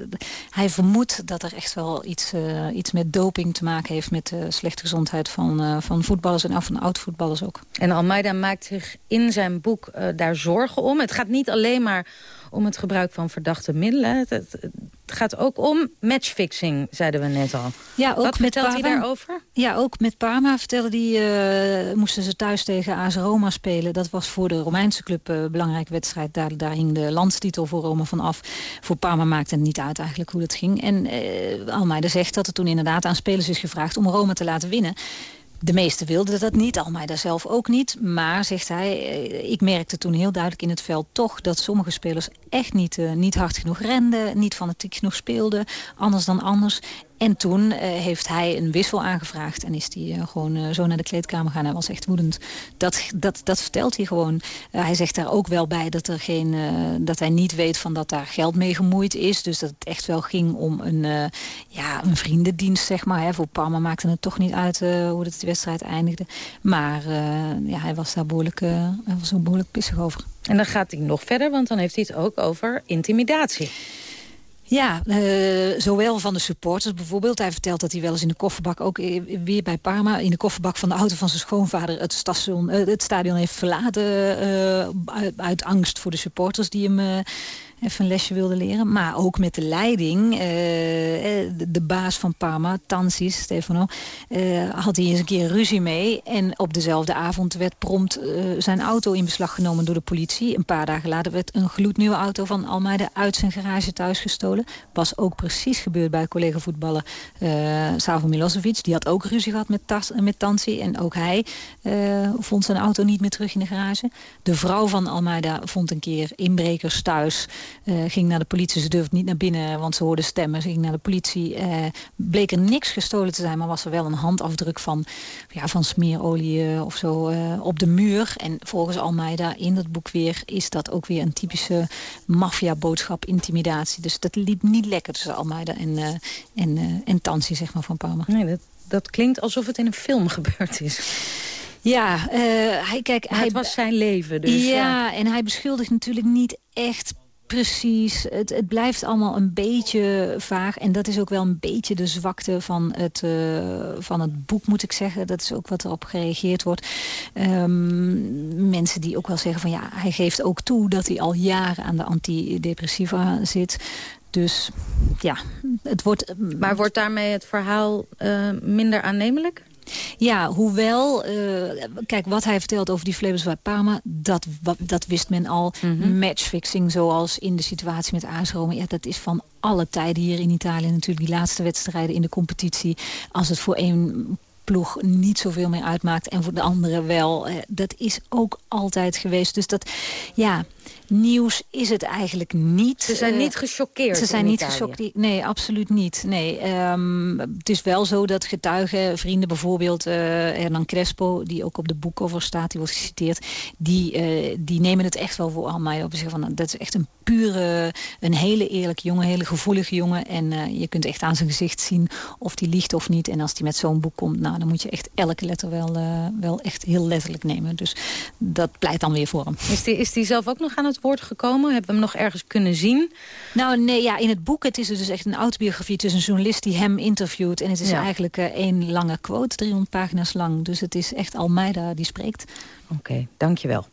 hij vermoedt dat er echt wel iets, uh, iets met doping te maken heeft... met de slechte gezondheid van, van voetballers en van oud-voetballers ook. En Almeida maakt zich in zijn boek daar zorgen om. Het gaat niet alleen maar om het gebruik van verdachte middelen. Het, het, het, gaat ook om matchfixing, zeiden we net al. Ja, ook Wat vertelt hij daarover? Ja, ook met Parma vertelde hij... Uh, moesten ze thuis tegen AS Roma spelen. Dat was voor de Romeinse club een uh, belangrijke wedstrijd. Daar, daar hing de landstitel voor Roma van af. Voor Parma maakte het niet uit eigenlijk hoe dat ging. En uh, Almeida zegt dat er toen inderdaad aan spelers is gevraagd... om Roma te laten winnen. De meesten wilden dat niet, Almeida zelf ook niet. Maar, zegt hij, eh, ik merkte toen heel duidelijk in het veld toch... dat sommige spelers echt niet, uh, niet hard genoeg renden... niet fanatiek genoeg speelden, anders dan anders. En toen heeft hij een wissel aangevraagd en is hij gewoon zo naar de kleedkamer gaan. Hij was echt woedend. Dat, dat, dat vertelt hij gewoon. hij zegt daar ook wel bij dat, er geen, dat hij niet weet van dat daar geld mee gemoeid is. Dus dat het echt wel ging om een, ja, een vriendendienst, zeg maar. Hè. Voor Parma maakte het toch niet uit hoe het de wedstrijd eindigde. Maar ja, hij was daar behoorlijk, hij was behoorlijk pissig over. En dan gaat hij nog verder, want dan heeft hij het ook over intimidatie. Ja, uh, zowel van de supporters bijvoorbeeld. Hij vertelt dat hij wel eens in de kofferbak, ook weer bij Parma... in de kofferbak van de auto van zijn schoonvader het, station, uh, het stadion heeft verlaten... Uh, uit, uit, angst voor de supporters die hem even een lesje wilde leren. Maar ook met de leiding, uh, de, baas van Parma, Tansis, Stefano, uh, had hij eens een keer ruzie mee. En op dezelfde avond werd prompt uh, zijn auto in beslag genomen door de politie. Een paar dagen later werd een gloednieuwe auto van Almeida uit zijn garage thuis gestolen. Was ook precies gebeurd bij collega voetballer Savo Milosevic. Die had ook ruzie gehad met, Tas, met Tansi. En ook hij vond zijn auto niet meer terug in de garage. De vrouw van Almeida vond een keer inbrekers thuis... Uh, ging naar de politie, ze durfde niet naar binnen, want ze hoorde stemmen. Ze ging naar de politie. Uh, bleek er niks gestolen te zijn, maar was er wel een handafdruk van, ja, van smeerolie uh, of zo op de muur. En volgens Almeida in dat boek weer is dat ook weer een typische maffiaboodschap, intimidatie. Dus dat liep niet lekker tussen Almeida en, en, en Tansi, zeg maar, van Parma. Nee, dat, dat klinkt alsof het in een film gebeurd is. Ja, hij, kijk, hij, het was zijn leven. Dus, ja, ja, en hij beschuldigt natuurlijk niet echt Precies, het, het blijft allemaal een beetje vaag. En dat is ook wel een beetje de zwakte van het, uh, van het boek, moet ik zeggen. Dat is ook wat erop gereageerd wordt. Um, mensen die ook wel zeggen van ja, hij geeft ook toe dat hij al jaren aan de antidepressiva zit. Dus ja, het wordt... Maar wordt daarmee het verhaal uh, minder aannemelijk? Ja, hoewel, uh, kijk, wat hij vertelt over die Flebers bij Parma, dat, dat wist men al. Mm -hmm. Matchfixing, zoals in de situatie met AS Roma, ja, dat is van alle tijden hier in Italië natuurlijk. Die laatste wedstrijden in de competitie, als het voor één ploeg niet zoveel meer uitmaakt en voor de andere wel. Dat is ook altijd geweest. Dus dat, ja, nieuws is het eigenlijk niet. Ze zijn niet gechoqueerd Ze zijn niet gechoqueerd. Nee, absoluut niet. Nee, um, het is wel zo dat getuigen, vrienden bijvoorbeeld... Uh, Hernan Crespo, die ook op de boekcover staat, die wordt geciteerd... die, uh, die nemen het echt wel voor mij op. Zeggen van, nou, dat is echt een pure, een hele eerlijke jongen, een hele gevoelige jongen. En uh, je kunt echt aan zijn gezicht zien of die liegt of niet. En als die met zo'n boek komt, nou, dan moet je echt elke letter wel, wel echt heel letterlijk nemen. Dus dat pleit dan weer voor hem. Is die, is die zelf ook nog aan het woord gekomen? Hebben we hem nog ergens kunnen zien? Nou, nee, ja, in het boek, het is dus echt een autobiografie. Het is een journalist die hem interviewt. En het is ja. eigenlijk uh, één lange quote, 300 pagina's lang. Dus het is echt Almeida die spreekt. Oké, okay, dankjewel.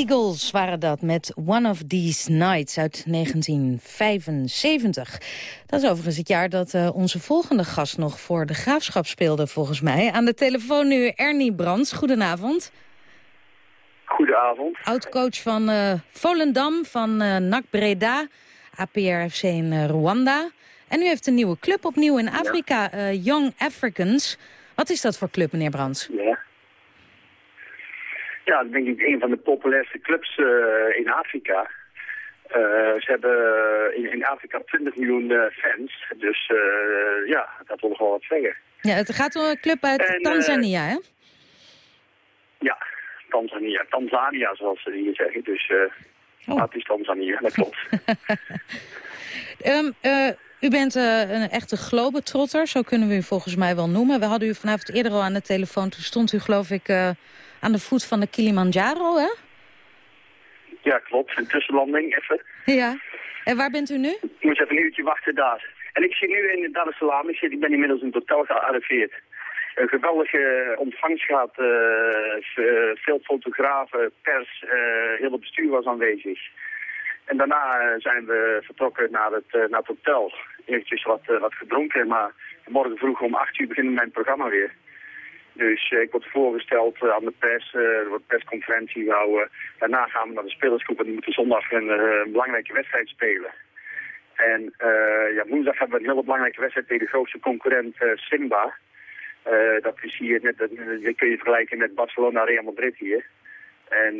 Eagles waren dat met One of These Nights uit 1975. Dat is overigens het jaar dat uh, onze volgende gast nog voor de Graafschap speelde, volgens mij. Aan de telefoon nu Ernie Brands. Goedenavond. Goedenavond. Oud-coach van uh, Volendam, van uh, NAC Breda, APRFC in Rwanda. En u heeft een nieuwe club opnieuw in Afrika, Young Africans. Wat is dat voor club, meneer Brands? Ja. Ja, dat denk ik een van de populairste clubs uh, in Afrika. Uh, ze hebben in, in, Afrika 20 miljoen uh, fans. Dus ja, dat wil nogal wat zeggen. Ja, het gaat om een club uit en, Tanzania, hè? Ja, Tanzania. Tanzania, zoals ze hier zeggen. Dus oh. het is Tanzania, dat klopt. um, u bent een echte globetrotter, zo kunnen we u volgens mij wel noemen. We hadden u vanavond eerder al aan de telefoon. Toen stond u, geloof ik aan de voet van de Kilimanjaro, hè? Ja, klopt. Een tussenlanding even. Ja. En waar bent u nu? Ik moet even een uurtje wachten daar. En ik zit nu in Dar es Salaam. Ik, zit, ik ben inmiddels in het hotel gearriveerd. Een geweldige ontvangst gehad. Uh, veel fotografen, pers, uh, heel het bestuur was aanwezig. En daarna zijn we vertrokken naar het, naar het hotel. Eventjes wat, wat gedronken, maar morgen vroeg om acht uur begint mijn programma weer. Dus uh, ik word voorgesteld uh, aan de pers, uh, er wordt persconferentie gehouden. Daarna gaan we naar de spelersgroep en die moeten zondag een, belangrijke wedstrijd spelen. En ja, woensdag hebben we een hele belangrijke wedstrijd tegen de grootste concurrent Simba. dat is hier net, kun je vergelijken met Barcelona Real Madrid hier. En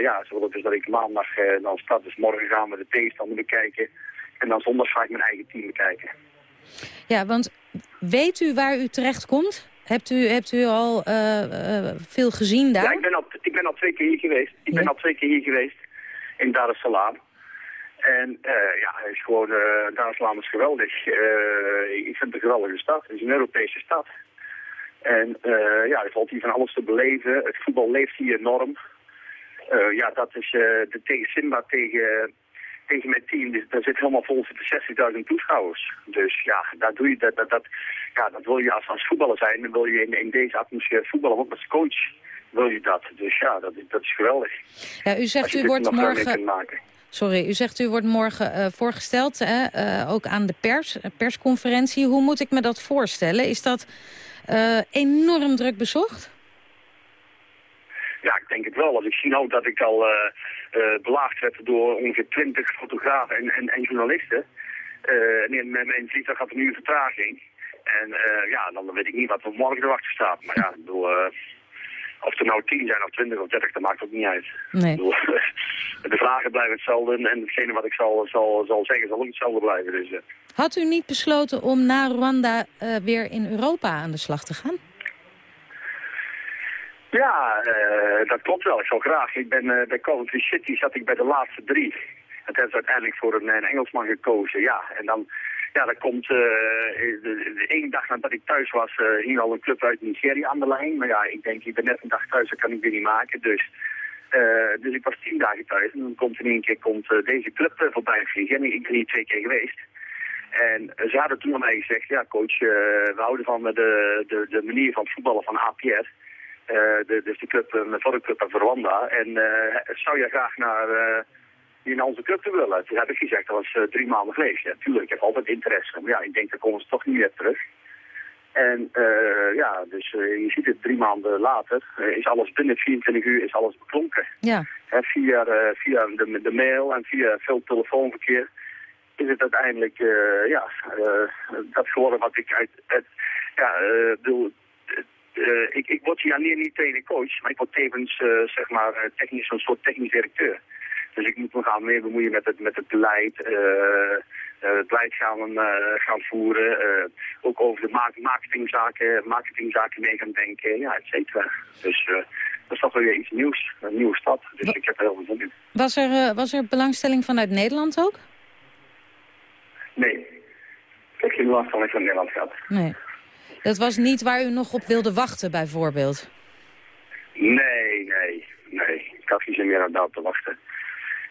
ja, ze willen dus dat ik maandag dan start. Dus morgen gaan we de tegenstander bekijken. En dan zondag ga ik mijn eigen team bekijken. Ja, want weet u waar u terecht komt? Hebt u, hebt u al uh, uh, veel gezien daar? Ja, ik ben al, ik ben al twee keer hier geweest. Ik ja. ben al twee keer hier geweest in Dar es Salaam. En uh, ja, het is gewoon, Dar es Salaam is geweldig. ik vind het een geweldige stad. Het is een Europese stad. En ja, er valt hier van alles te beleven. Het voetbal leeft hier enorm. ja, dat is de tegen Simba tegen tegen mijn team, dus daar zit helemaal vol zitten 60.000 toeschouwers. Dus ja, daar doe je, dat, dat, dat, ja, dat wil je als, als voetballer zijn. Dan wil je in, in deze atmosfeer voetballen, ook als coach wil je dat. Dus ja, dat, dat is geweldig. Ja, u zegt u wordt morgen... Sorry, u zegt u wordt morgen uh, voorgesteld, hè, uh, ook aan de pers, persconferentie. Hoe moet ik me dat voorstellen? Is dat uh, enorm druk bezocht? Ja, ik denk het wel. Als ik zie ook dat ik al belaagd werd door ongeveer twintig fotografen en, en, en journalisten. Uh, mijn, mijn vliegtuig had nu een vertraging. En uh, ja, dan weet ik niet wat er morgen te wachten staat. Maar ja, bedoel, of er nou tien zijn of twintig of dertig, dat maakt ook niet uit. Nee. De vragen blijven hetzelfde en hetgene wat ik zal, zal, zal zeggen zal ook hetzelfde blijven. Dus, Had u niet besloten om na Rwanda weer in Europa aan de slag te gaan? Ja, uh, dat klopt wel. Ik zou graag. Ik ben uh, bij Coventry City zat ik bij de laatste drie. En toen is uiteindelijk voor een, een, Engelsman gekozen. Ja, en dan, ja, dan komt uh, één dag nadat ik thuis was, hing al een club uit Nigeria aan de lijn. Maar ja, ik denk, ik ben net een dag thuis, dat kan ik weer niet maken. Dus, dus ik was tien dagen thuis. En dan komt in één keer komt, deze club voorbij vliegen. En ik ben hier twee keer geweest. En ze hadden toen aan mij gezegd, ja coach, we houden van de, de, de manier van voetballen van APS. Uh, de, dus de club, uh, met club van Rwanda. En uh, zou je graag naar, in onze club te willen? Toen heb ik gezegd, dat was drie maanden geleden. Ja, tuurlijk, ik heb altijd interesse. Maar ja, ik denk, dat komen ze toch niet meer terug. En ja, dus je ziet het drie maanden later, is alles binnen 24 uur is alles beklonken. Ja. via via de, de, mail en via veel telefoonverkeer is het uiteindelijk ja, dat geworden wat ik uit, uit ja, bedoel, ik, ik word hier alleen niet coach, maar ik word tevens uh, zeg maar eh, technisch een soort technisch directeur. Dus ik moet me gaan meer bemoeien met het, met het beleid, het beleid gaan, gaan voeren, ook over de marketingzaken, marketingzaken mee gaan denken, ja, et cetera. Dus dat is toch weer iets nieuws, een nieuwe stad. Dus ik heb er heel veel zin in. Was er, was er belangstelling vanuit Nederland ook? Nee, ik heb geen belangstelling van Nederland gehad. Nee. Dat was niet waar u nog op wilde wachten, bijvoorbeeld? Nee, nee, nee. Ik had geen zin meer aan dat te wachten.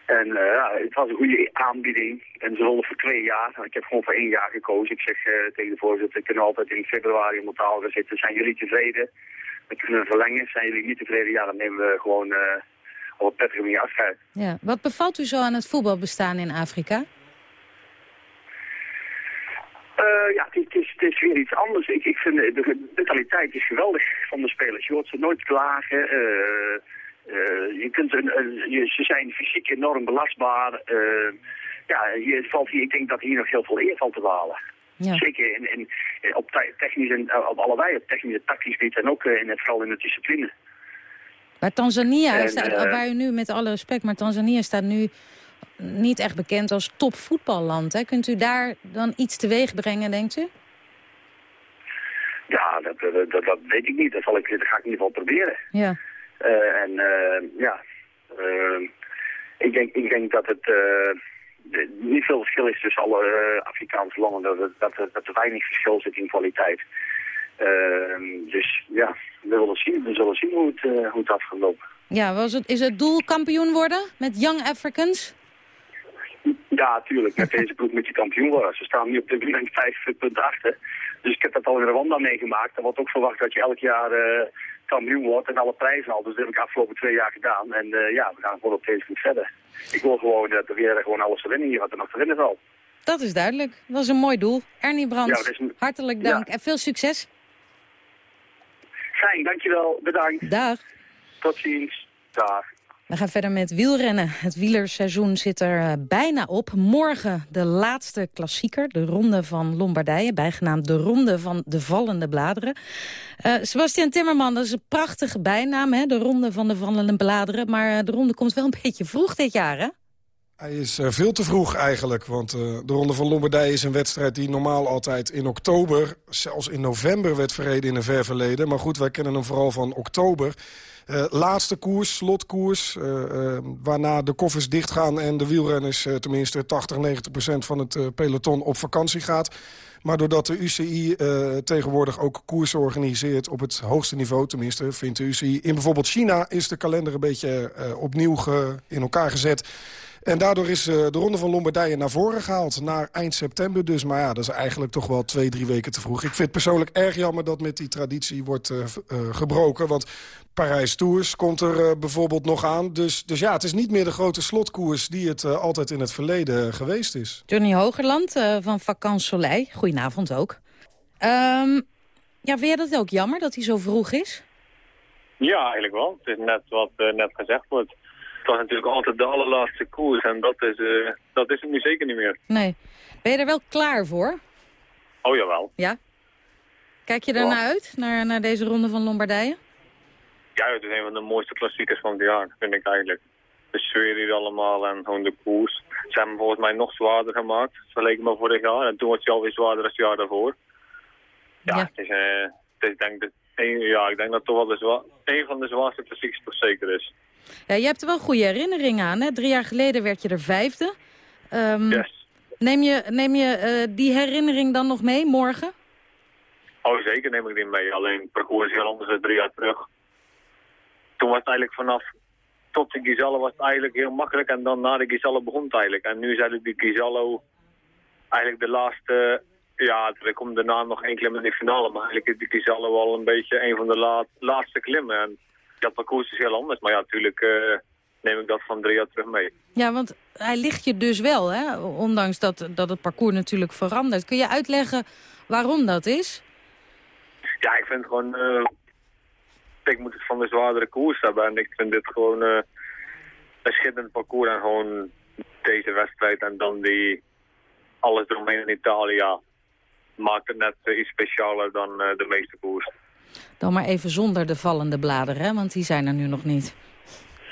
En uh, ja, het was een goede aanbieding. En ze wilden voor twee jaar. Ik heb gewoon voor één jaar gekozen. Ik zeg uh, tegen de voorzitter, ik kunnen altijd in februari om tafel gaan zitten. Zijn jullie tevreden? We kunnen verlengen. Zijn jullie niet tevreden? Ja, dan nemen we gewoon uh, op een prettige manier afscheid. Ja. Wat bevalt u zo aan het voetbalbestaan in Afrika? Uh, ja, het is, het is weer iets anders. Ik, ik vind de mentaliteit is geweldig van de spelers. Je hoort ze nooit klagen. Uh, uh, je kunt een, je, ze zijn fysiek enorm belastbaar. ja, je valt hier, ik denk dat hier nog heel veel eer valt te halen. Ja. Zeker in, in, op technisch en op allebei, op technisch en tactisch gebied en ook in het, vooral in de discipline. Maar Tanzania, en, staat, waar u nu met alle respect, maar Tanzania staat nu niet echt bekend als topvoetballand. Hè? Kunt u daar dan iets teweeg brengen, denkt u? Ja, dat, dat, dat weet ik niet. Dat, zal ik, dat ga ik in ieder geval proberen. Ja. Uh, en uh, ja, uh, ik, denk, ik denk dat het niet veel verschil is tussen alle Afrikaanse landen. Dat, dat, dat er weinig verschil zit in kwaliteit. dus ja, we zullen zien, we zullen zien hoe, het, hoe het af gaat lopen. Ja, was het, is het doel kampioen worden met Young Africans? Ja, tuurlijk. Met deze ploeg moet je kampioen worden. Ze staan nu op dit moment vijf punten achter. Dus ik heb dat al in Rwanda meegemaakt. Er wordt ook verwacht dat je elk jaar uh, kampioen wordt en alle prijzen al. Dus dat heb ik afgelopen twee jaar gedaan. En uh, ja, we gaan gewoon op deze voet verder. Ik wil gewoon dat er weer gewoon alles te winnen hier wat er nog te winnen valt. Dat is duidelijk. Dat is een mooi doel. Ernie Brands, ja, een... hartelijk dank en veel succes. Fijn, dankjewel. Bedankt. Dag. Tot ziens. Dag. We gaan verder met wielrennen. Het wielerseizoen zit er eh, bijna op. Morgen de laatste klassieker, de Ronde van Lombardije... bijgenaamd de Ronde van de Vallende Bladeren. Uh, Sebastian Timmerman, dat is een prachtige bijnaam, hè? de Ronde van de Vallende Bladeren. Maar eh, de ronde komt wel een beetje vroeg dit jaar, hè? Hij is veel te vroeg eigenlijk, want de Ronde van Lombardije is een wedstrijd die normaal altijd in oktober, zelfs in november werd verreden in een ver verleden. Maar goed, wij kennen hem vooral van oktober. Uh, laatste koers, slotkoers, waarna de koffers dichtgaan en de wielrenners tenminste 80, 90 procent van het peloton op vakantie gaat. Maar doordat de UCI tegenwoordig ook koersen organiseert op het hoogste niveau... tenminste, vindt de UCI. In bijvoorbeeld China is de kalender een beetje opnieuw in elkaar gezet. En daardoor is uh, de Ronde van Lombardije naar voren gehaald. Naar eind september dus. Maar ja, dat is eigenlijk toch wel twee, drie weken te vroeg. Ik vind het persoonlijk erg jammer dat met die traditie wordt uh, uh, gebroken. Want Parijs Tours komt er bijvoorbeeld nog aan. Dus, dus ja, het is niet meer de grote slotkoers die het altijd in het verleden geweest is. Johnny Hogerland van Vacances Soleil. Goedenavond ook. Um, ja, vind jij dat ook jammer dat hij zo vroeg is? Ja, eigenlijk wel. Het is net wat net gezegd wordt was natuurlijk altijd de allerlaatste koers. En dat is, uh, dat is het nu zeker niet meer. Nee. Ben je er wel klaar voor? Oh, jawel. Ja? Kijk je naar uit, naar, naar deze ronde van Lombardije? Ja, het is een van de mooiste klassiekers van het jaar, vind ik eigenlijk. De sfeer hier allemaal en gewoon de koers. Ze hebben volgens mij nog zwaarder gemaakt, vergeleken met vorig jaar. En toen was hij alweer zwaarder dan het jaar daarvoor. Ja, Het, is, uh, het is denk ik, een, ja, ik denk dat toch wel de zwa een van de zwaarste klassiekers toch zeker is. Ja, je hebt er wel goede herinneringen aan. Hè? Drie jaar geleden werd je er vijfde. Um, yes. Neem je, neem je uh, die herinnering dan nog mee morgen? Oh, zeker neem ik die mee. Alleen het parcours is heel anders dan drie jaar terug. Toen was het eigenlijk vanaf tot de Gizallo was het eigenlijk heel makkelijk. En dan na de Gizallo begon het eigenlijk. En nu is eigenlijk de Gizallo eigenlijk de laatste... Ja, er komt daarna nog één klim in de finale. Maar eigenlijk is de Gizallo al een beetje een van de laat, laatste klimmen. En dat parcours is heel anders. Maar ja, natuurlijk uh, neem ik dat van drie jaar terug mee. Ja, want hij ligt je dus wel, hè? ondanks dat, dat het parcours natuurlijk verandert. Kun je uitleggen waarom dat is? Ja, ik vind gewoon... Uh, ik moet het van de zwaardere koers hebben. En ik vind dit gewoon uh, een schitterend parcours. En gewoon deze wedstrijd en dan die alles eromheen in Italië... maakt het net iets specialer dan de meeste koers. Dan maar even zonder de vallende bladeren, hè? want die zijn er nu nog niet.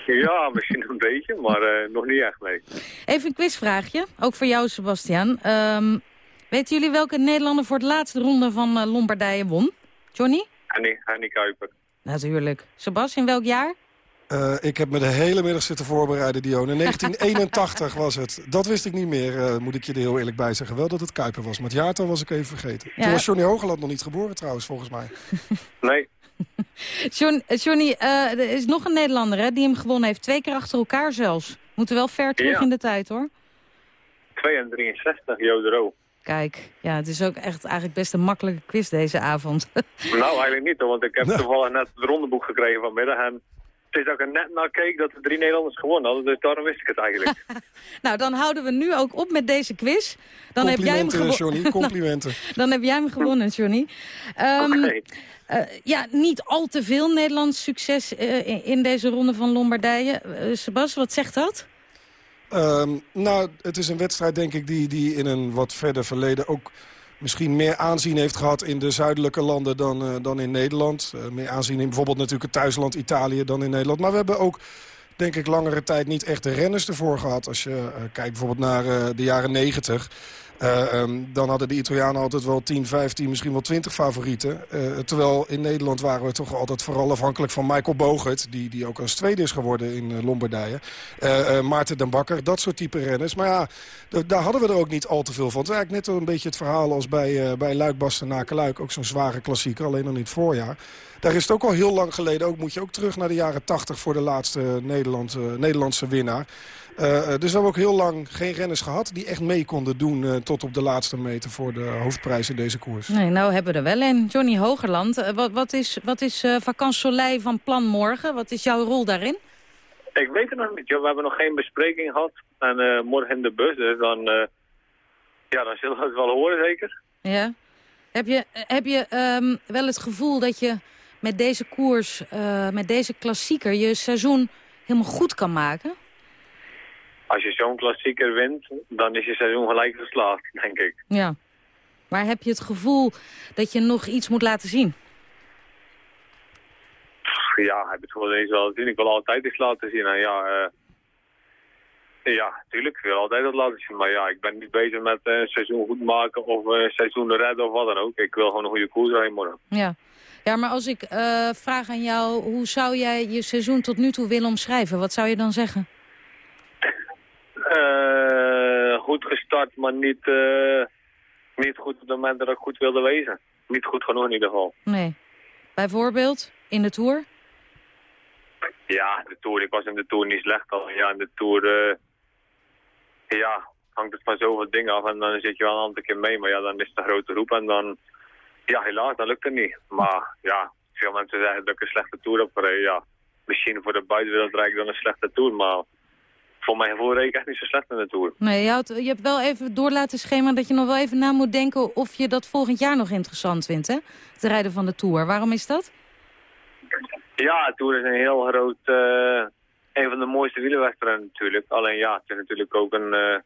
Ja, misschien een beetje, maar uh, nog niet echt, mee. Even een quizvraagje, ook voor jou, Sebastian. Um, weten jullie welke Nederlander voor het laatste ronde van uh, Lombardije won? Johnny? Henny, Henny Kuiper. Natuurlijk. Sebastian, welk jaar? Uh, ik heb me de hele middag zitten voorbereiden, Dione. 1981 was het. Dat wist ik niet meer, uh, moet ik je er heel eerlijk bij zeggen. Wel dat het Kuiper was, maar het jaartal was ik even vergeten. Ja. Toen was Johnny Hogeland nog niet geboren trouwens, volgens mij. Nee. John, Johnny, uh, er is nog een Nederlander hè, die hem gewonnen heeft. Twee keer achter elkaar zelfs. Moeten wel ver terug in de tijd, hoor. 2 en 63, Jodero. Kijk, ja, het is ook echt eigenlijk best een makkelijke quiz deze avond. nou, eigenlijk niet, hoor, want ik heb toevallig net het rondeboek gekregen vanmiddag. En is dat ik er net naar keek dat de drie Nederlanders gewonnen hadden, dus daarom wist ik het eigenlijk. nou, dan houden we nu ook op met deze quiz. Dan heb jij hem gewonnen. Johnny, complimenten. dan heb jij hem gewonnen, Johnny. Um, ja, niet al te veel Nederlands succes uh, in deze ronde van Lombardije. Uh, Sebas, wat zegt dat? Um, nou, het is een wedstrijd, denk ik, die, die in een wat verder verleden ook misschien meer aanzien heeft gehad in de zuidelijke landen dan, uh, dan in Nederland. Uh, meer aanzien in bijvoorbeeld natuurlijk het thuisland Italië dan in Nederland. Maar we hebben ook, denk ik, langere tijd niet echt de renners ervoor gehad. Als je uh, kijkt bijvoorbeeld naar de jaren negentig. Uh, um, dan hadden de Italianen altijd wel 10, 15, misschien wel 20 favorieten. Terwijl in Nederland waren we toch altijd vooral afhankelijk van Michael Bogert... die, die ook als tweede is geworden in Lombardije. Maarten den Bakker, dat soort type renners. Maar ja, daar hadden we er ook niet al te veel van. Het is eigenlijk net een beetje het verhaal als bij, bij Luik, Bastenaken, Luik. Ook zo'n zware klassieker, alleen nog niet voorjaar. Daar is het ook al heel lang geleden. Ook moet je ook terug naar de jaren 80 voor de laatste Nederland, Nederlandse winnaar. Uh, dus we hebben ook heel lang geen renners gehad die echt mee konden doen uh, tot op de laatste meter voor de hoofdprijs in deze koers. Nee, nou hebben we er wel een. Johnny Hogerland, uh, wat, wat, is, wat is uh, Vakant Soleil van plan morgen? Wat is jouw rol daarin? Ik weet het nog niet. We hebben nog geen bespreking gehad. En morgen in de bus, dus dan, ja, dan zullen we het wel horen zeker. Ja. Heb je, heb je um, wel het gevoel dat je met deze koers, met deze klassieker, je seizoen helemaal goed kan maken? als je zo'n klassieker wint, dan is je seizoen gelijk geslaagd, denk ik. Ja. Maar heb je het gevoel dat je nog iets moet laten zien? Ja, heb het gewoon eens wel zien. Ik wil altijd iets laten zien. En ja, uh, ja, natuurlijk. Ik wil altijd wat laten zien. Maar ja, ik ben niet bezig met een uh, seizoen goed maken of een uh, seizoen redden of wat dan ook. Ik wil gewoon een goede koers rijden morgen. Ja. Ja, maar als ik uh, vraag aan jou, hoe zou jij je seizoen tot nu toe willen omschrijven? Wat zou je dan zeggen? Uh, goed gestart, maar niet, uh, niet goed op het moment dat ik goed wilde wezen. Niet goed genoeg in ieder geval. Nee. Bijvoorbeeld in de Tour? Ja, de Tour. Ik was in de Tour niet slecht al. Ja, in de Tour... Ja, hangt het van zoveel dingen af en dan zit je wel een aantal keer mee. Maar ja, dan is het een grote roep en dan... Ja, helaas, dan lukt het niet. Maar ja, veel mensen zeggen dat ik een slechte Tour heb gereden. Ja, misschien voor de buitenwereld rijd ik dan een slechte Tour, maar voor mijn gevoel reed ik echt niet zo slecht in de Tour. Nee, je, had, je hebt wel even door laten schema dat je nog wel even na moet denken... of je dat volgend jaar nog interessant vindt, hè? Het rijden van de Tour. Waarom is dat? Ja, de Tour is een heel groot... Uh, een van de mooiste wielerwedstrijden natuurlijk. Alleen ja, het is natuurlijk ook een, uh,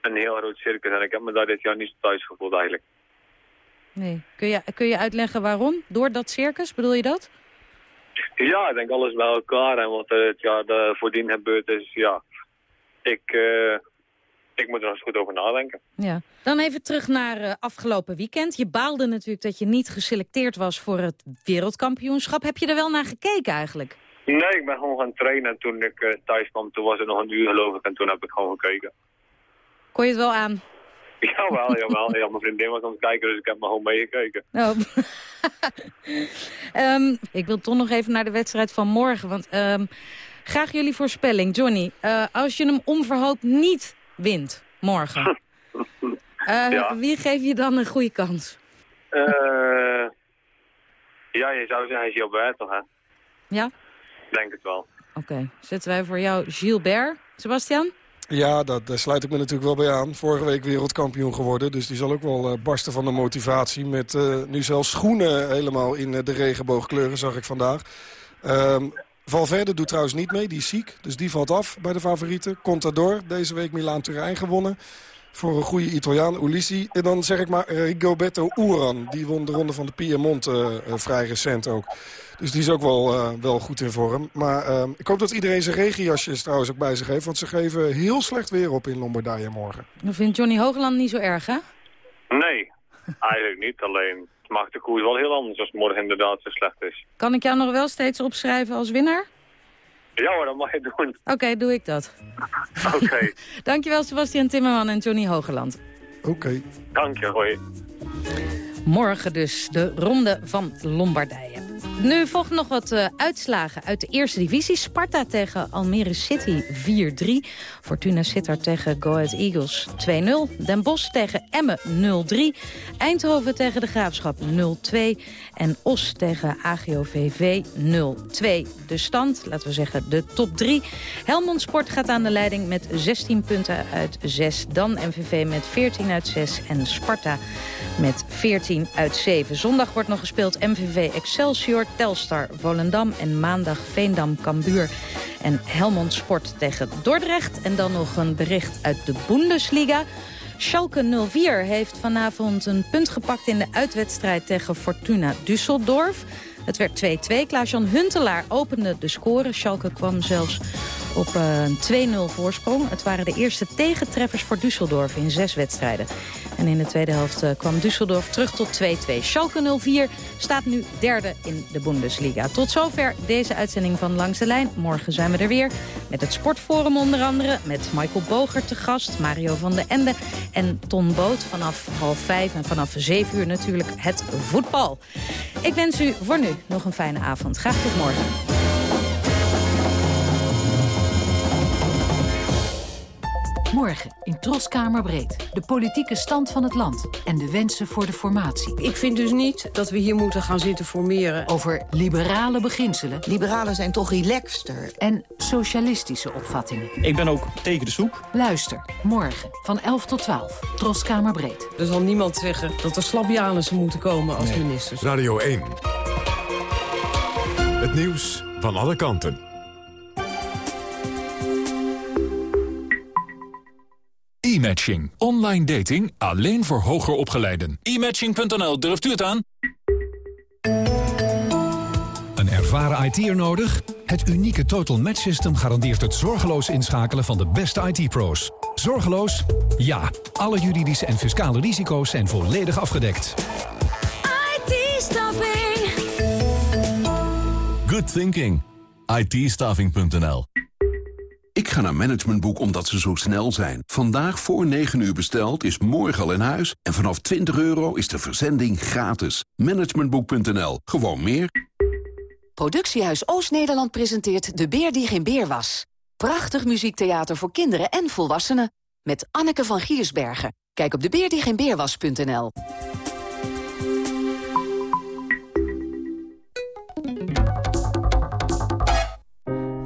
een heel groot circus. En ik heb me daar dit jaar niet zo thuis gevoeld eigenlijk. Nee. Kun je, kun je uitleggen waarom? Door dat circus, bedoel je dat? Ja, ik denk alles bij elkaar. En wat er het jaar voordien gebeurd is, ja, ik, uh, ik moet er nog eens goed over nadenken. Ja. Dan even terug naar uh, afgelopen weekend. Je baalde natuurlijk dat je niet geselecteerd was voor het wereldkampioenschap. Heb je er wel naar gekeken eigenlijk? Nee, ik ben gewoon gaan trainen. En toen ik uh, thuis kwam, toen was het nog een uur geloof ik. En toen heb ik gewoon gekeken. Kon je het wel aan? Jawel, jawel. Ja, mijn vriendin was aan het kijken, dus ik heb me gewoon meegekeken. Oh. um, ik wil toch nog even naar de wedstrijd van morgen. Want um, graag jullie voorspelling. Johnny, uh, als je hem onverhoopt niet wint morgen... uh, ja. wie geef je dan een goede kans? Uh, ja, je zou zeggen Gilbert toch, hè? Ja? Denk het wel. Oké, okay. zetten wij voor jou Gilbert. Sebastian? Ja, dat, daar sluit ik me natuurlijk wel bij aan. Vorige week wereldkampioen geworden. Dus die zal ook wel uh, barsten van de motivatie. Met uh, nu zelfs schoenen helemaal in uh, de regenboogkleuren, zag ik vandaag. Um, Valverde doet trouwens niet mee, die is ziek. Dus die valt af bij de favorieten. Contador, deze week Milaan-Turijn gewonnen. Voor een goede Italiaan, Ulissi. En dan zeg ik maar Rigoberto Uran. Die won de ronde van de Piemonte vrij recent ook. Dus die is ook wel, uh, wel goed in vorm. Maar uh, ik hoop dat iedereen zijn regenjasjes trouwens ook bij zich heeft. Want ze geven heel slecht weer op in Lombardije morgen. Dat vindt Johnny Hoogland niet zo erg, hè? Nee, eigenlijk niet. Alleen het maakt de koers wel heel anders als het morgen inderdaad zo slecht is. Kan ik jou nog wel steeds opschrijven als winnaar? Ja hoor, dat mag je doen. Oké, okay, doe ik dat. Oké. Okay. Dankjewel Sebastian Timmerman en Johnny Hogeland. Oké. Okay. Dank je, hoi. Morgen dus de ronde van Lombardije. Nu volgen nog wat uh, uitslagen uit de eerste divisie. Sparta tegen Almere City 4-3. Fortuna Sittard tegen Go Ahead Eagles 2-0. Den Bosch tegen Emmen 0-3. Eindhoven tegen de Graafschap 0-2. En Os tegen AGOVV 0-2. De stand, laten we zeggen de top 3. Helmond Sport gaat aan de leiding met 16 punten uit 6. Dan MVV met 14 uit 6. En Sparta met 14 uit 7. Zondag wordt nog gespeeld MVV Excelsior, Telstar, Volendam... en maandag Veendam, Cambuur en Helmond Sport tegen Dordrecht. En dan nog een bericht uit de Bundesliga... Schalke 04 heeft vanavond een punt gepakt in de uitwedstrijd tegen Fortuna Düsseldorf. Het werd 2-2. Klaas-Jan Huntelaar opende de score. Schalke kwam zelfs op een 2-0 voorsprong. Het waren de eerste tegentreffers voor Düsseldorf in zes wedstrijden. En in de tweede helft eh, kwam Düsseldorf terug tot 2-2. Schalke 04 staat nu derde in de Bundesliga. Tot zover deze uitzending van Langs de Lijn. Morgen zijn we er weer met het Sportforum onder andere. Met Michael Boger te gast, Mario van den Ende en Ton Boot. Vanaf half vijf en vanaf zeven uur natuurlijk het voetbal. Ik wens u voor nu nog een fijne avond. Graag tot morgen. Morgen in Troskamerbreed. De politieke stand van het land en de wensen voor de formatie. Ik vind dus niet dat we hier moeten gaan zitten formeren. Over liberale beginselen. Liberalen zijn toch relaxter. En socialistische opvattingen. Ik ben ook tegen de soep. Luister, morgen van 11 tot 12. Troskamerbreed. Er zal niemand zeggen dat er Slapjanissen moeten komen als ministers. Radio 1. Het nieuws van alle kanten. E-matching. Online dating alleen voor hoger opgeleiden. E-matching.nl, durft u het aan? Een ervaren IT'er nodig? Het unieke Total Match System garandeert het zorgeloos inschakelen van de beste IT-pro's. Zorgeloos? Ja. Alle juridische en fiscale risico's zijn volledig afgedekt. IT-staffing. Good thinking. it Ik ga naar Managementboek omdat ze zo snel zijn. Vandaag voor 9 uur besteld is morgen al in huis. En vanaf 20 euro is de verzending gratis. Managementboek.nl. Gewoon meer. Productiehuis Oost-Nederland presenteert De Beer die geen beer was. Prachtig muziektheater voor kinderen en volwassenen. Met Anneke van Giersbergen. Kijk op debeerdiegeenbeerwas.nl.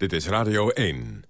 Dit is Radio 1.